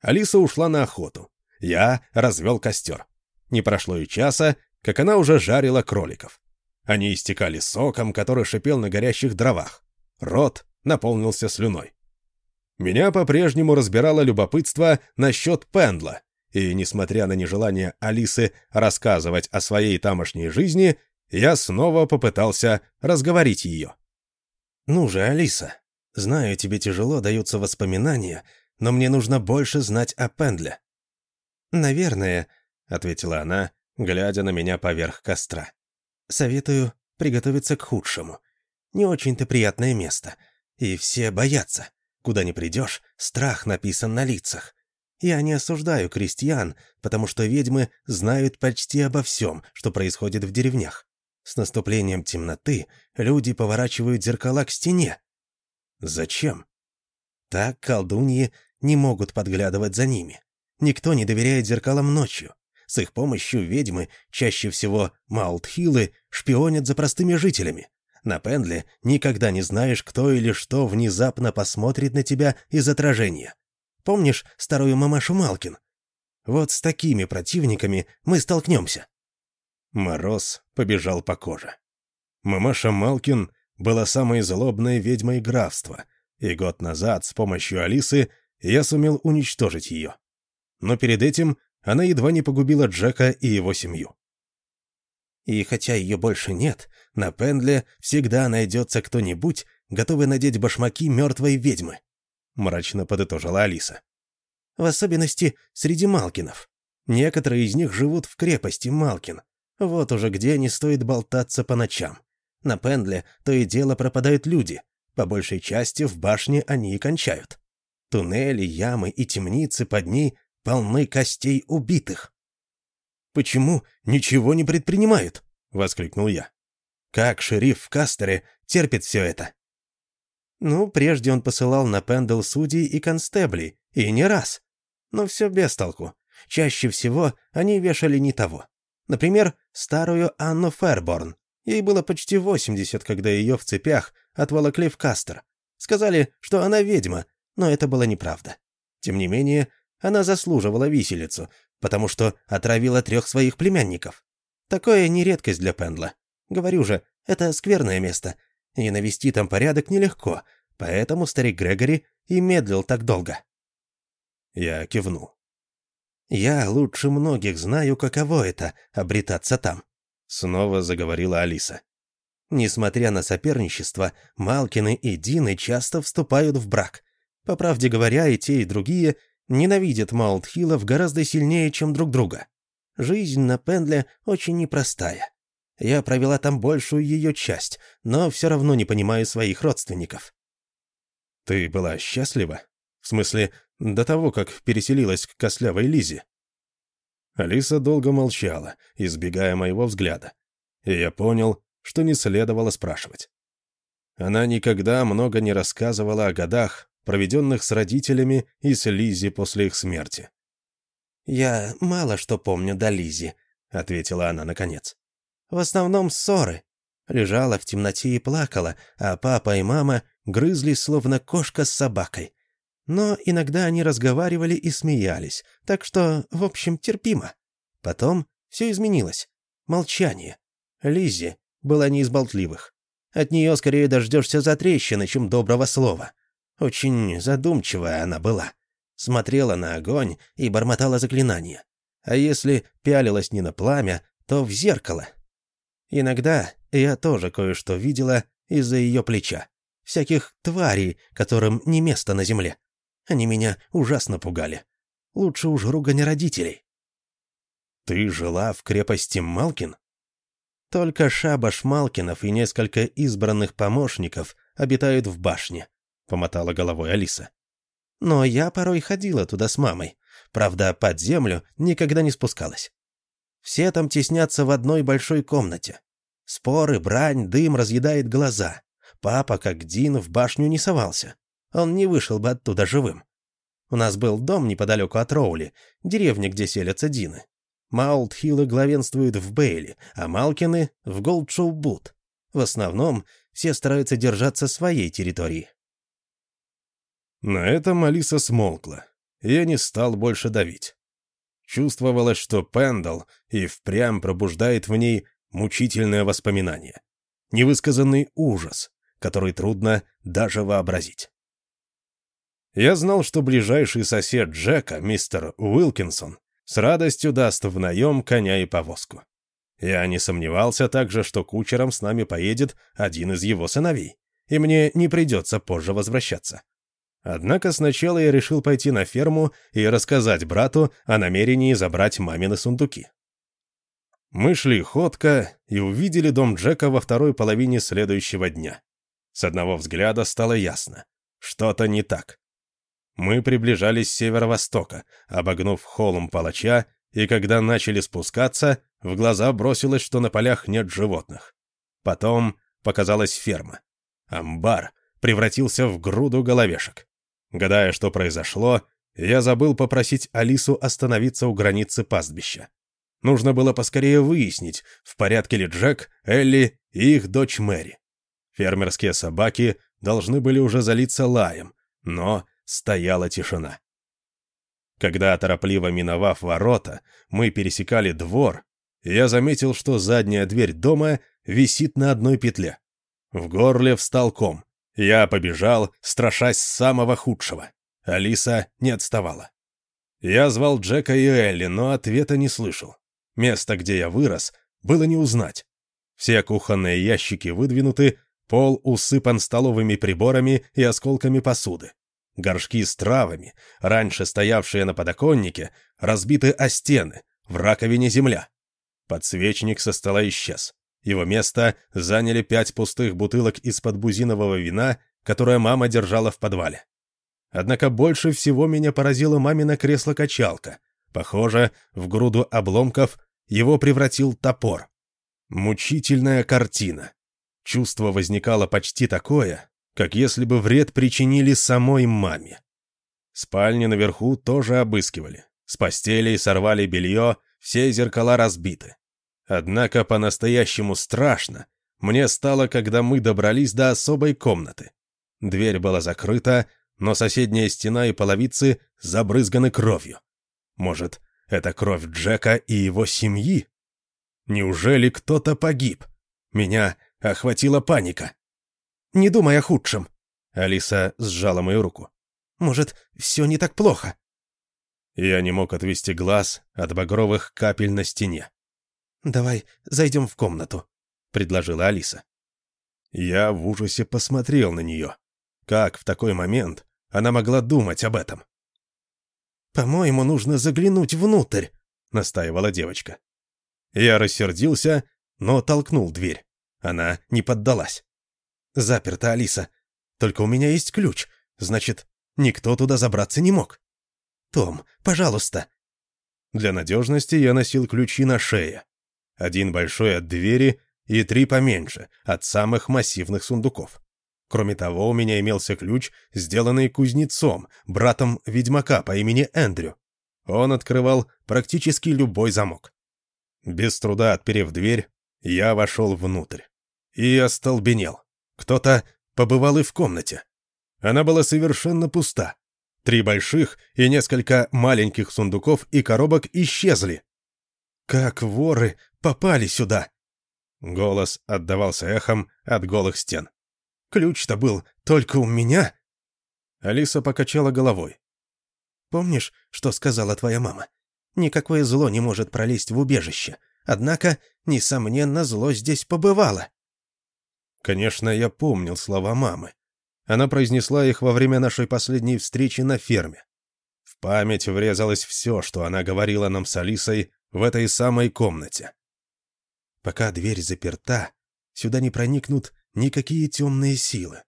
Алиса ушла на охоту. Я развел костер. Не прошло и часа, как она уже жарила кроликов. Они истекали соком, который шипел на горящих дровах. Рот наполнился слюной. Меня по-прежнему разбирало любопытство насчет Пендла, и, несмотря на нежелание Алисы рассказывать о своей тамошней жизни, я снова попытался разговорить ее. «Ну же, Алиса, знаю, тебе тяжело даются воспоминания, но мне нужно больше знать о Пендле». «Наверное», — ответила она, глядя на меня поверх костра. «Советую приготовиться к худшему. Не очень-то приятное место и все боятся. Куда ни придешь, страх написан на лицах. Я не осуждаю крестьян, потому что ведьмы знают почти обо всем, что происходит в деревнях. С наступлением темноты люди поворачивают зеркала к стене. Зачем? Так колдуньи не могут подглядывать за ними. Никто не доверяет зеркалам ночью. С их помощью ведьмы, чаще всего маултхилы, шпионят за простыми жителями. На Пендле никогда не знаешь, кто или что внезапно посмотрит на тебя из отражения. Помнишь старую мамашу Малкин? Вот с такими противниками мы столкнемся. Мороз побежал по коже. Мамаша Малкин была самой злобной ведьмой графства, и год назад с помощью Алисы я сумел уничтожить ее. Но перед этим она едва не погубила Джека и его семью. И хотя ее больше нет, на Пендле всегда найдется кто-нибудь, готовый надеть башмаки мертвой ведьмы», — мрачно подытожила Алиса. «В особенности среди Малкинов. Некоторые из них живут в крепости Малкин. Вот уже где не стоит болтаться по ночам. На Пендле то и дело пропадают люди. По большей части в башне они и кончают. Туннели, ямы и темницы под ней полны костей убитых. «Почему ничего не предпринимают?» — воскликнул я. «Как шериф в Кастере терпит все это?» Ну, прежде он посылал на Пендл судей и констеблей, и не раз. Но все без толку. Чаще всего они вешали не того. Например, старую Анну Ферборн. Ей было почти 80, когда ее в цепях отволокли в Кастер. Сказали, что она ведьма, но это было неправда. Тем не менее, она заслуживала виселицу, потому что отравила трех своих племянников. Такое не редкость для Пендла. Говорю же, это скверное место, и навести там порядок нелегко, поэтому старик Грегори и медлил так долго. Я кивнул. «Я лучше многих знаю, каково это — обретаться там», — снова заговорила Алиса. Несмотря на соперничество, Малкины и Дины часто вступают в брак. По правде говоря, и те, и другие ненавидят Маулдхиллов гораздо сильнее, чем друг друга. Жизнь на Пендле очень непростая. Я провела там большую ее часть, но все равно не понимаю своих родственников. Ты была счастлива? В смысле, до того, как переселилась к костлявой Лизе? Алиса долго молчала, избегая моего взгляда. И я понял, что не следовало спрашивать. Она никогда много не рассказывала о годах, проведенных с родителями и с Лизи после их смерти. «Я мало что помню до Лизи», — ответила она наконец. «В основном ссоры. Лежала в темноте и плакала, а папа и мама грызлись, словно кошка с собакой. Но иногда они разговаривали и смеялись, так что, в общем, терпимо. Потом все изменилось. Молчание. Лиззи была не из болтливых. От нее скорее дождешься затрещины, чем доброго слова. Очень задумчивая она была. Смотрела на огонь и бормотала заклинания. А если пялилась не на пламя, то в зеркало. Иногда я тоже кое-что видела из-за ее плеча. Всяких тварей, которым не место на земле. Они меня ужасно пугали. Лучше уж ругань родителей. «Ты жила в крепости Малкин?» Только шабаш Малкинов и несколько избранных помощников обитают в башне. — помотала головой Алиса. «Но я порой ходила туда с мамой. Правда, под землю никогда не спускалась. Все там теснятся в одной большой комнате. Споры, брань, дым разъедает глаза. Папа, как Дин, в башню не совался. Он не вышел бы оттуда живым. У нас был дом неподалеку от Роули, деревня, где селятся Дины. Маулт-Хиллы главенствуют в Бейли, а Малкины — в Голдшоу-Бут. В основном все стараются держаться своей территории. На этом Алиса смолкла. Я не стал больше давить. Чувствовалось, что Пендал и впрямь пробуждает в ней мучительное воспоминание. Невысказанный ужас, который трудно даже вообразить. Я знал, что ближайший сосед Джека, мистер Уилкинсон, с радостью даст в наем коня и повозку. Я не сомневался также, что кучером с нами поедет один из его сыновей, и мне не придется позже возвращаться. Однако сначала я решил пойти на ферму и рассказать брату о намерении забрать мамины сундуки. Мы шли ходко и увидели дом Джека во второй половине следующего дня. С одного взгляда стало ясно. Что-то не так. Мы приближались с северо-востока, обогнув холм палача, и когда начали спускаться, в глаза бросилось, что на полях нет животных. Потом показалась ферма. Амбар превратился в груду головешек. Гадая, что произошло, я забыл попросить Алису остановиться у границы пастбища. Нужно было поскорее выяснить, в порядке ли Джек, Элли и их дочь Мэри. Фермерские собаки должны были уже залиться лаем, но стояла тишина. Когда, торопливо миновав ворота, мы пересекали двор, я заметил, что задняя дверь дома висит на одной петле. В горле встал ком. Я побежал, страшась самого худшего. Алиса не отставала. Я звал Джека и Элли, но ответа не слышал. Место, где я вырос, было не узнать. Все кухонные ящики выдвинуты, пол усыпан столовыми приборами и осколками посуды. Горшки с травами, раньше стоявшие на подоконнике, разбиты о стены, в раковине земля. Подсвечник со стола исчез. Его место заняли пять пустых бутылок из-под бузинового вина, которое мама держала в подвале. Однако больше всего меня поразило мамино кресло-качалка. Похоже, в груду обломков его превратил топор. Мучительная картина. Чувство возникало почти такое, как если бы вред причинили самой маме. Спальни наверху тоже обыскивали. С постелей сорвали белье, все зеркала разбиты. Однако по-настоящему страшно мне стало, когда мы добрались до особой комнаты. Дверь была закрыта, но соседняя стена и половицы забрызганы кровью. Может, это кровь Джека и его семьи? Неужели кто-то погиб? Меня охватила паника. «Не думай о худшем», — Алиса сжала мою руку. «Может, все не так плохо?» Я не мог отвести глаз от багровых капель на стене. «Давай зайдем в комнату», — предложила Алиса. Я в ужасе посмотрел на нее. Как в такой момент она могла думать об этом? «По-моему, нужно заглянуть внутрь», — настаивала девочка. Я рассердился, но толкнул дверь. Она не поддалась. «Заперта, Алиса. Только у меня есть ключ. Значит, никто туда забраться не мог. Том, пожалуйста». Для надежности я носил ключи на шее. Один большой от двери и три поменьше, от самых массивных сундуков. Кроме того, у меня имелся ключ, сделанный кузнецом, братом ведьмака по имени Эндрю. Он открывал практически любой замок. Без труда отперев дверь, я вошел внутрь. И остолбенел. Кто-то побывал и в комнате. Она была совершенно пуста. Три больших и несколько маленьких сундуков и коробок исчезли. Как воры попали сюда? Голос отдавался эхом от голых стен. Ключ-то был только у меня. Алиса покачала головой. Помнишь, что сказала твоя мама? Никакое зло не может пролезть в убежище. Однако, несомненно, зло здесь побывало. Конечно, я помнил слова мамы. Она произнесла их во время нашей последней встречи на ферме. В память врезалось все, что она говорила нам с Алисой в этой самой комнате. Пока дверь заперта, сюда не проникнут никакие темные силы.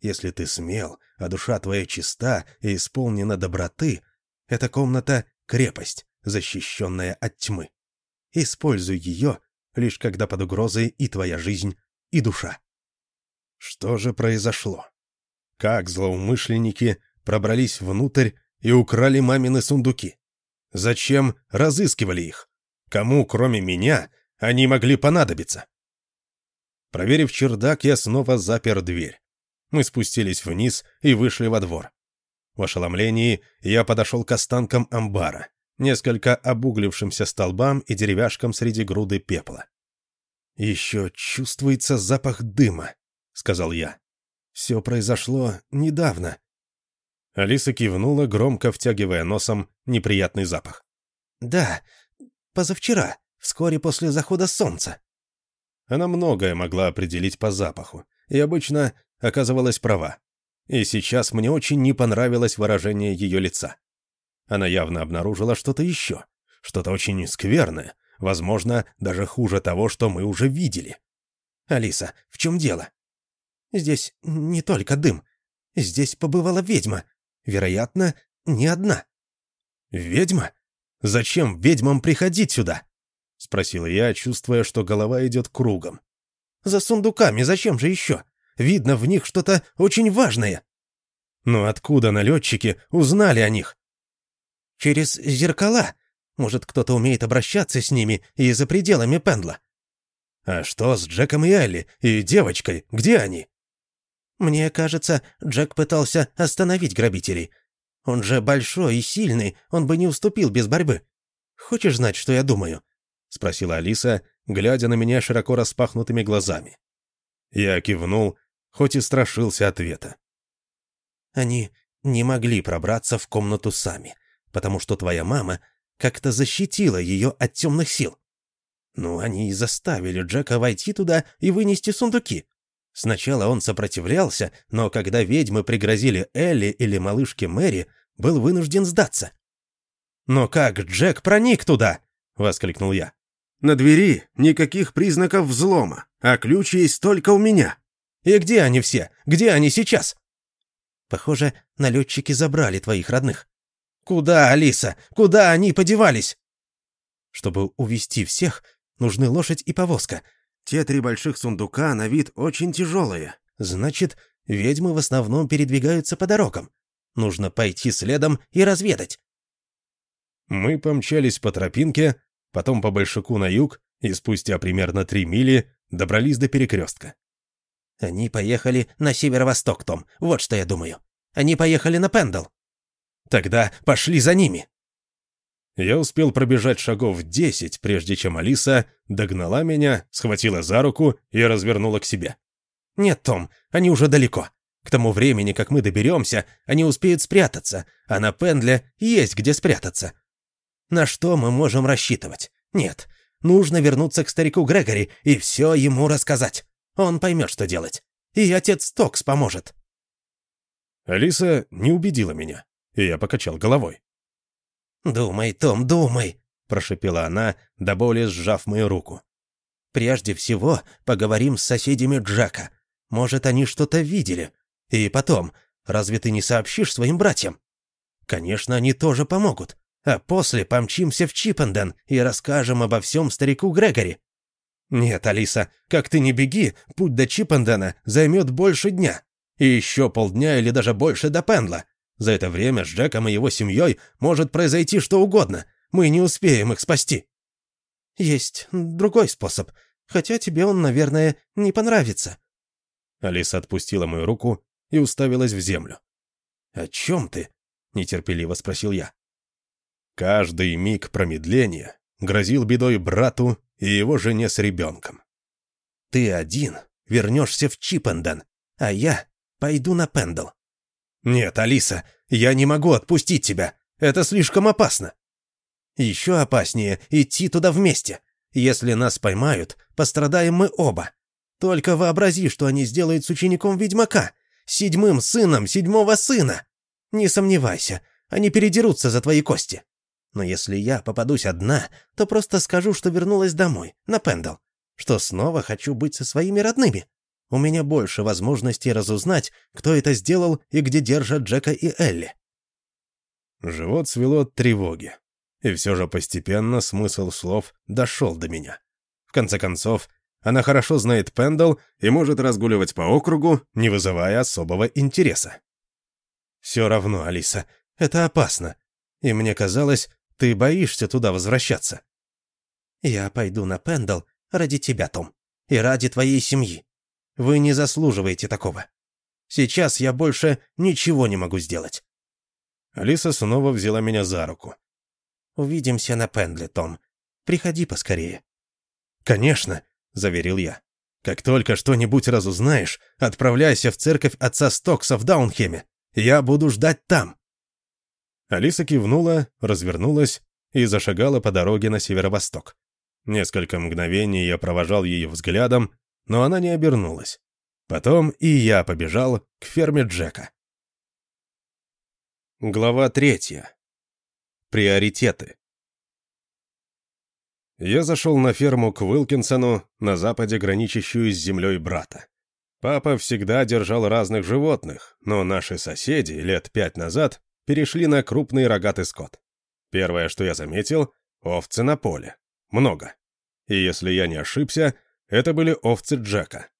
Если ты смел, а душа твоя чиста и исполнена доброты, эта комната — крепость, защищенная от тьмы. Используй ее, лишь когда под угрозой и твоя жизнь, и душа. Что же произошло? Как злоумышленники пробрались внутрь и украли мамины сундуки? Зачем разыскивали их? Кому, кроме меня, они могли понадобиться? Проверив чердак, я снова запер дверь. Мы спустились вниз и вышли во двор. В ошеломлении я подошел к останкам амбара, несколько обуглившимся столбам и деревяшкам среди груды пепла. «Еще чувствуется запах дыма», — сказал я. «Все произошло недавно». Алиса кивнула, громко втягивая носом неприятный запах. «Да, позавчера, вскоре после захода солнца». Она многое могла определить по запаху, и обычно оказывалась права. И сейчас мне очень не понравилось выражение ее лица. Она явно обнаружила что-то еще, что-то очень скверное, возможно, даже хуже того, что мы уже видели. «Алиса, в чем дело?» «Здесь не только дым. Здесь побывала ведьма. Вероятно, не одна». «Ведьма? Зачем ведьмам приходить сюда?» — спросил я, чувствуя, что голова идет кругом. «За сундуками, зачем же еще? Видно в них что-то очень важное». «Но откуда налетчики узнали о них?» «Через зеркала. Может, кто-то умеет обращаться с ними и за пределами Пендла». А что с Джеком и Элли? И девочкой? Где они?» «Мне кажется, Джек пытался остановить грабителей. Он же большой и сильный, он бы не уступил без борьбы. Хочешь знать, что я думаю?» — спросила Алиса, глядя на меня широко распахнутыми глазами. Я кивнул, хоть и страшился ответа. «Они не могли пробраться в комнату сами, потому что твоя мама как-то защитила ее от темных сил. Ну, они и заставили Джека войти туда и вынести сундуки. Сначала он сопротивлялся, но когда ведьмы пригрозили Элли или малышке Мэри, был вынужден сдаться. «Но как Джек проник туда?» — воскликнул я. «На двери никаких признаков взлома, а ключ есть только у меня». «И где они все? Где они сейчас?» «Похоже, налетчики забрали твоих родных». «Куда, Алиса? Куда они подевались?» Чтобы увести всех, нужны лошадь и повозка. Те три больших сундука на вид очень тяжелые. Значит, ведьмы в основном передвигаются по дорогам. Нужно пойти следом и разведать. Мы помчались по тропинке, потом по Большаку на юг и спустя примерно три мили добрались до перекрестка. Они поехали на северо-восток, Том. Вот что я думаю. Они поехали на Пендл. Тогда пошли за ними. Я успел пробежать шагов десять, прежде чем Алиса догнала меня, схватила за руку и развернула к себе. «Нет, Том, они уже далеко. К тому времени, как мы доберемся, они успеют спрятаться, а на Пендле есть где спрятаться. На что мы можем рассчитывать? Нет, нужно вернуться к старику Грегори и все ему рассказать. Он поймет, что делать. И отец Токс поможет». Алиса не убедила меня, и я покачал головой. «Думай, Том, думай», — прошепела она, до боли сжав мою руку. «Прежде всего поговорим с соседями Джека. Может, они что-то видели. И потом, разве ты не сообщишь своим братьям? Конечно, они тоже помогут. А после помчимся в Чипенден и расскажем обо всем старику Грегори». «Нет, Алиса, как ты не беги, путь до Чипендена займет больше дня. И еще полдня или даже больше до Пендла. За это время с Джеком и его семьей может произойти что угодно. Мы не успеем их спасти. Есть другой способ, хотя тебе он, наверное, не понравится. Алиса отпустила мою руку и уставилась в землю. «О чем ты?» — нетерпеливо спросил я. Каждый миг промедления грозил бедой брату и его жене с ребенком. «Ты один вернешься в Чипенден, а я пойду на Пендл. «Нет, Алиса, я не могу отпустить тебя. Это слишком опасно». «Еще опаснее идти туда вместе. Если нас поймают, пострадаем мы оба. Только вообрази, что они сделают с учеником ведьмака, седьмым сыном седьмого сына. Не сомневайся, они передерутся за твои кости. Но если я попадусь одна, то просто скажу, что вернулась домой, на Пендал, что снова хочу быть со своими родными у меня больше возможностей разузнать, кто это сделал и где держат Джека и Элли. Живот свело от тревоги. И все же постепенно смысл слов дошел до меня. В конце концов, она хорошо знает Пендл и может разгуливать по округу, не вызывая особого интереса. «Все равно, Алиса, это опасно. И мне казалось, ты боишься туда возвращаться». «Я пойду на Пендл ради тебя, Том, и ради твоей семьи. Вы не заслуживаете такого. Сейчас я больше ничего не могу сделать». Алиса снова взяла меня за руку. «Увидимся на Пендле, Том. Приходи поскорее». «Конечно», — заверил я. «Как только что-нибудь разузнаешь, отправляйся в церковь отца Стокса в Даунхеме. Я буду ждать там». Алиса кивнула, развернулась и зашагала по дороге на северо-восток. Несколько мгновений я провожал ее взглядом, но она не обернулась. Потом и я побежал к ферме Джека. Глава третья. Приоритеты. Я зашел на ферму к Уилкинсону, на западе граничащую с землей брата. Папа всегда держал разных животных, но наши соседи лет пять назад перешли на крупный рогатый скот. Первое, что я заметил — овцы на поле. Много. И если я не ошибся, это были овцы Джека.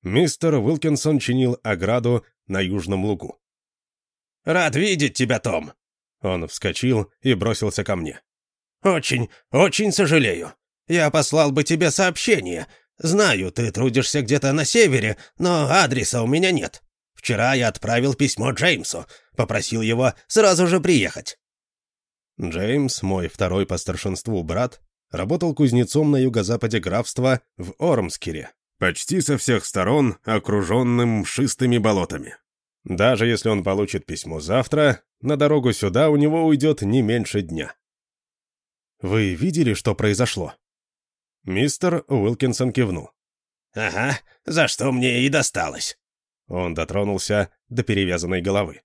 Мистер Уилкинсон чинил ограду на южном лугу. «Рад видеть тебя, Том!» Он вскочил и бросился ко мне. «Очень, очень сожалею. Я послал бы тебе сообщение. Знаю, ты трудишься где-то на севере, но адреса у меня нет. Вчера я отправил письмо Джеймсу, попросил его сразу же приехать». Джеймс, мой второй по старшинству брат, работал кузнецом на юго-западе графства в Ормскире, почти со всех сторон окруженным мшистыми болотами. Даже если он получит письмо завтра, на дорогу сюда у него уйдет не меньше дня. «Вы видели, что произошло?» Мистер Уилкинсон кивнул. «Ага, за что мне и досталось». Он дотронулся до перевязанной головы.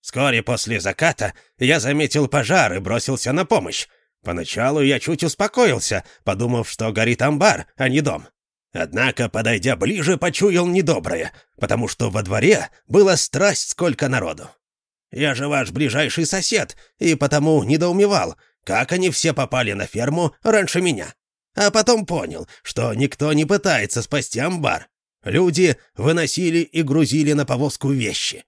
«Вскоре после заката я заметил пожар и бросился на помощь. Поначалу я чуть успокоился, подумав, что горит амбар, а не дом. Однако, подойдя ближе, почуял недоброе, потому что во дворе было страсть сколько народу. Я же ваш ближайший сосед, и потому недоумевал, как они все попали на ферму раньше меня. А потом понял, что никто не пытается спасти амбар. Люди выносили и грузили на повозку вещи.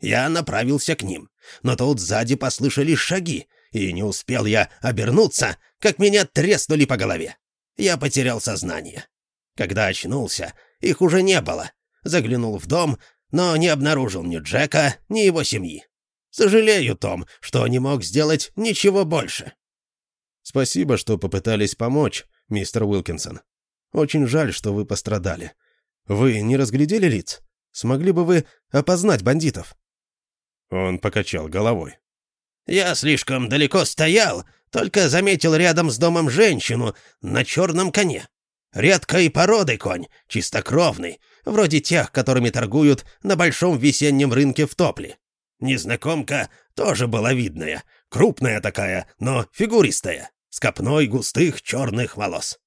Я направился к ним, но тут сзади послышались шаги, и не успел я обернуться, как меня треснули по голове. Я потерял сознание. Когда очнулся, их уже не было. Заглянул в дом, но не обнаружил ни Джека, ни его семьи. Сожалею, Том, что не мог сделать ничего больше». «Спасибо, что попытались помочь, мистер Уилкинсон. Очень жаль, что вы пострадали. Вы не разглядели лиц? Смогли бы вы опознать бандитов?» Он покачал головой. «Я слишком далеко стоял, только заметил рядом с домом женщину на черном коне. Редкой породы конь, чистокровный, вроде тех, которыми торгуют на большом весеннем рынке в Топле. Незнакомка тоже была видная, крупная такая, но фигуристая, с копной густых черных волос.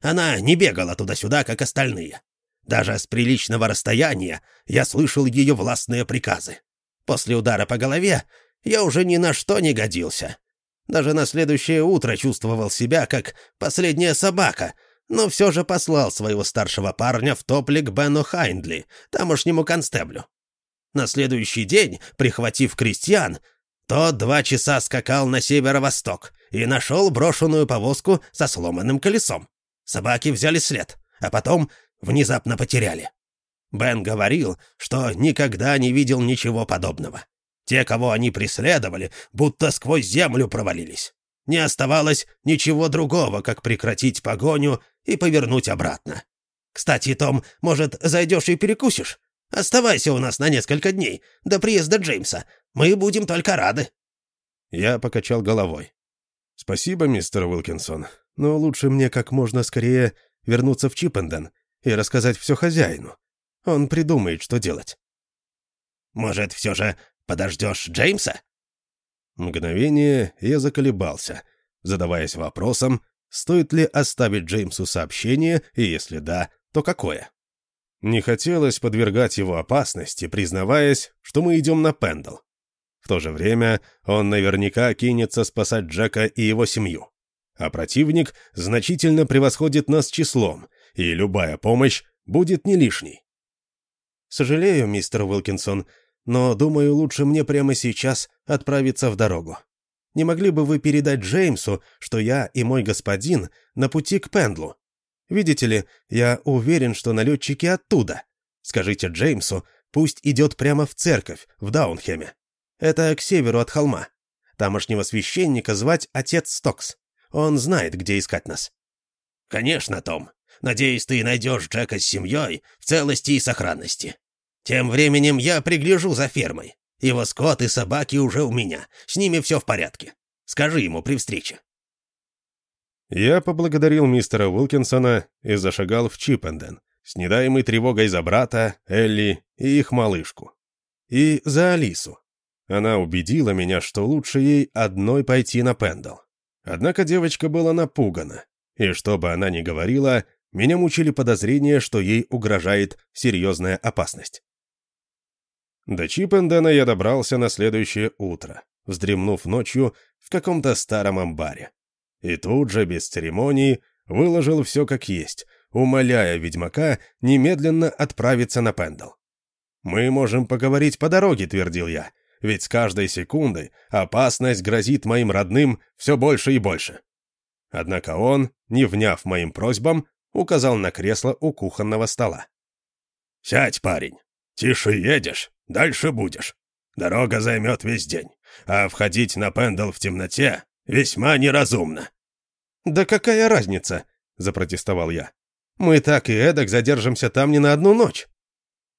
Она не бегала туда-сюда, как остальные. Даже с приличного расстояния я слышал ее властные приказы. После удара по голове я уже ни на что не годился. Даже на следующее утро чувствовал себя, как последняя собака — но все же послал своего старшего парня в топлик Бену Хайндли, тамошнему констеблю. На следующий день, прихватив крестьян, тот два часа скакал на северо-восток и нашел брошенную повозку со сломанным колесом. Собаки взяли след, а потом внезапно потеряли. Бен говорил, что никогда не видел ничего подобного. Те, кого они преследовали, будто сквозь землю провалились. Не оставалось ничего другого, как прекратить погоню и повернуть обратно. Кстати, Том, может, зайдешь и перекусишь? Оставайся у нас на несколько дней, до приезда Джеймса. Мы будем только рады». Я покачал головой. «Спасибо, мистер Уилкинсон, но лучше мне как можно скорее вернуться в Чиппенден и рассказать все хозяину. Он придумает, что делать». «Может, все же подождешь Джеймса?» Мгновение я заколебался, задаваясь вопросом, Стоит ли оставить Джеймсу сообщение, и если да, то какое? Не хотелось подвергать его опасности, признаваясь, что мы идем на Пендл. В то же время он наверняка кинется спасать Джека и его семью. А противник значительно превосходит нас числом, и любая помощь будет не лишней. «Сожалею, мистер Уилкинсон, но, думаю, лучше мне прямо сейчас отправиться в дорогу. Не могли бы вы передать Джеймсу, что я и мой господин на пути к Пендлу? Видите ли, я уверен, что налетчики оттуда. Скажите Джеймсу, пусть идет прямо в церковь, в Даунхеме. Это к северу от холма. Тамошнего священника звать отец Стокс. Он знает, где искать нас». «Конечно, Том. Надеюсь, ты найдешь Джека с семьей в целости и сохранности. Тем временем я пригляжу за фермой. Его скот и собаки уже у меня. С ними все в порядке. Скажи ему при встрече». Я поблагодарил мистера Уилкинсона и зашагал в Чипенден, с недаемой тревогой за брата, Элли и их малышку. И за Алису. Она убедила меня, что лучше ей одной пойти на Пендл. Однако девочка была напугана, и что бы она ни говорила, меня мучили подозрения, что ей угрожает серьезная опасность. До Чипендена я добрался на следующее утро, вздремнув ночью в каком-то старом амбаре. И тут же, без церемоний, выложил все как есть, умоляя ведьмака немедленно отправиться на Пендл. «Мы можем поговорить по дороге», — твердил я, «ведь с каждой секундой опасность грозит моим родным все больше и больше». Однако он, не вняв моим просьбам, указал на кресло у кухонного стола. «Сядь, парень. Тише едешь, дальше будешь. Дорога займет весь день, а входить на Пендл в темноте весьма неразумно». «Да какая разница?» — запротестовал я. «Мы так и эдак задержимся там не на одну ночь».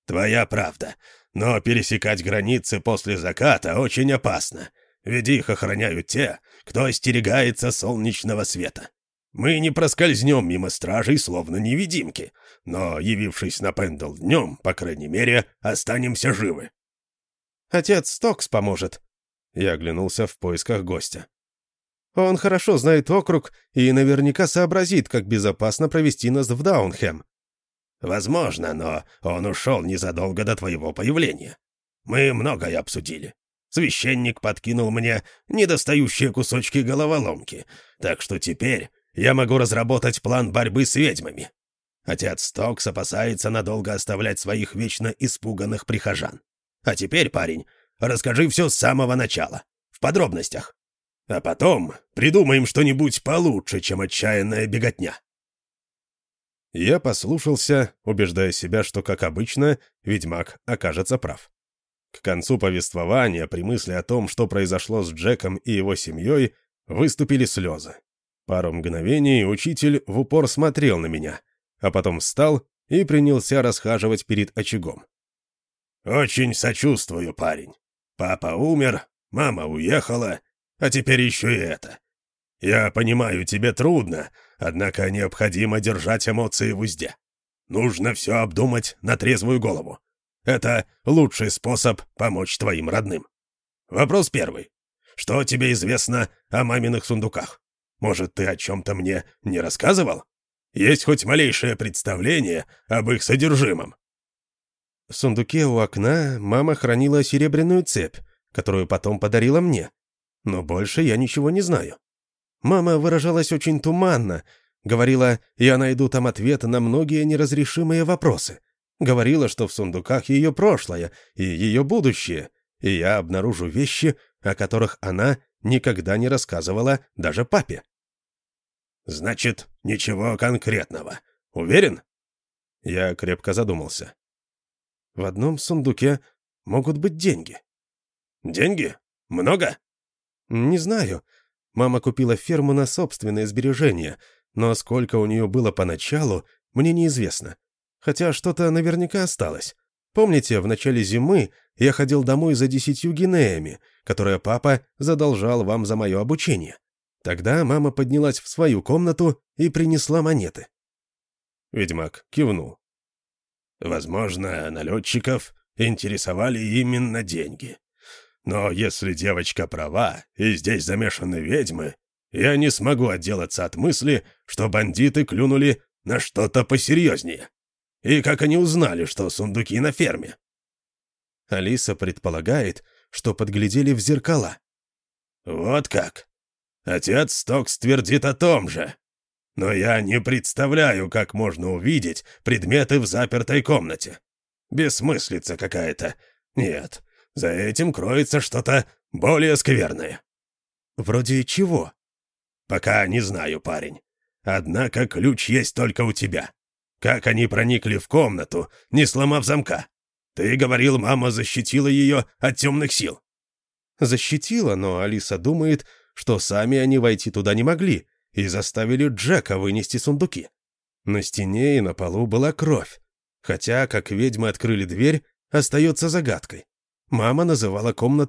«Твоя правда, но пересекать границы после заката очень опасно, ведь их охраняют те, кто остерегается солнечного света. Мы не проскользнем мимо стражей, словно невидимки, но, явившись на Пендл днем, по крайней мере, останемся живы». «Отец Стокс поможет». Я оглянулся в поисках гостя. «Он хорошо знает округ и наверняка сообразит, как безопасно провести нас в Даунхэм». «Возможно, но он ушел незадолго до твоего появления. Мы многое обсудили. Священник подкинул мне недостающие кусочки головоломки, так что теперь я могу разработать план борьбы с ведьмами. Отец Стокс опасается надолго оставлять своих вечно испуганных прихожан. А теперь, парень, расскажи все с самого начала, в подробностях. А потом придумаем что-нибудь получше, чем отчаянная беготня. Я послушался, убеждая себя, что, как обычно, ведьмак окажется прав. К концу повествования, при мысли о том, что произошло с Джеком и его семьей, выступили слезы. Пару мгновений учитель в упор смотрел на меня, а потом встал и принялся расхаживать перед очагом. «Очень сочувствую, парень. Папа умер, мама уехала, а теперь еще и это. Я понимаю, тебе трудно, однако необходимо держать эмоции в узде. Нужно все обдумать на трезвую голову. Это лучший способ помочь твоим родным. Вопрос первый. Что тебе известно о маминых сундуках? Может, ты о чем-то мне не рассказывал? Есть хоть малейшее представление об их содержимом?» В сундуке у окна мама хранила серебряную цепь, которую потом подарила мне. Но больше я ничего не знаю. Мама выражалась очень туманно, говорила, я найду там ответы на многие неразрешимые вопросы. Говорила, что в сундуках ее прошлое и ее будущее, и я обнаружу вещи, о которых она никогда не рассказывала даже папе. «Значит, ничего конкретного. Уверен?» Я крепко задумался. В одном сундуке могут быть деньги. «Деньги? Много?» «Не знаю. Мама купила ферму на собственные сбережения, но сколько у нее было поначалу, мне неизвестно. Хотя что-то наверняка осталось. Помните, в начале зимы я ходил домой за десятью гинеями, которые папа задолжал вам за мое обучение. Тогда мама поднялась в свою комнату и принесла монеты. Ведьмак кивнул. Возможно, налетчиков интересовали именно деньги. Но если девочка права, и здесь замешаны ведьмы, я не смогу отделаться от мысли, что бандиты клюнули на что-то посерьезнее. И как они узнали, что сундуки на ферме? Алиса предполагает, что подглядели в зеркала. Вот как. Отец Стокс твердит о том же. Но я не представляю, как можно увидеть предметы в запертой комнате. Бессмыслица какая-то. Нет, за этим кроется что-то более скверное. Вроде чего? Пока не знаю, парень. Однако ключ есть только у тебя. Как они проникли в комнату, не сломав замка? Ты говорил, мама защитила ее от темных сил. Защитила, но Алиса думает, что сами они войти туда не могли и заставили Джека вынести сундуки. На стене и на полу была кровь, хотя, как ведьмы открыли дверь, остается загадкой. Мама называла комнату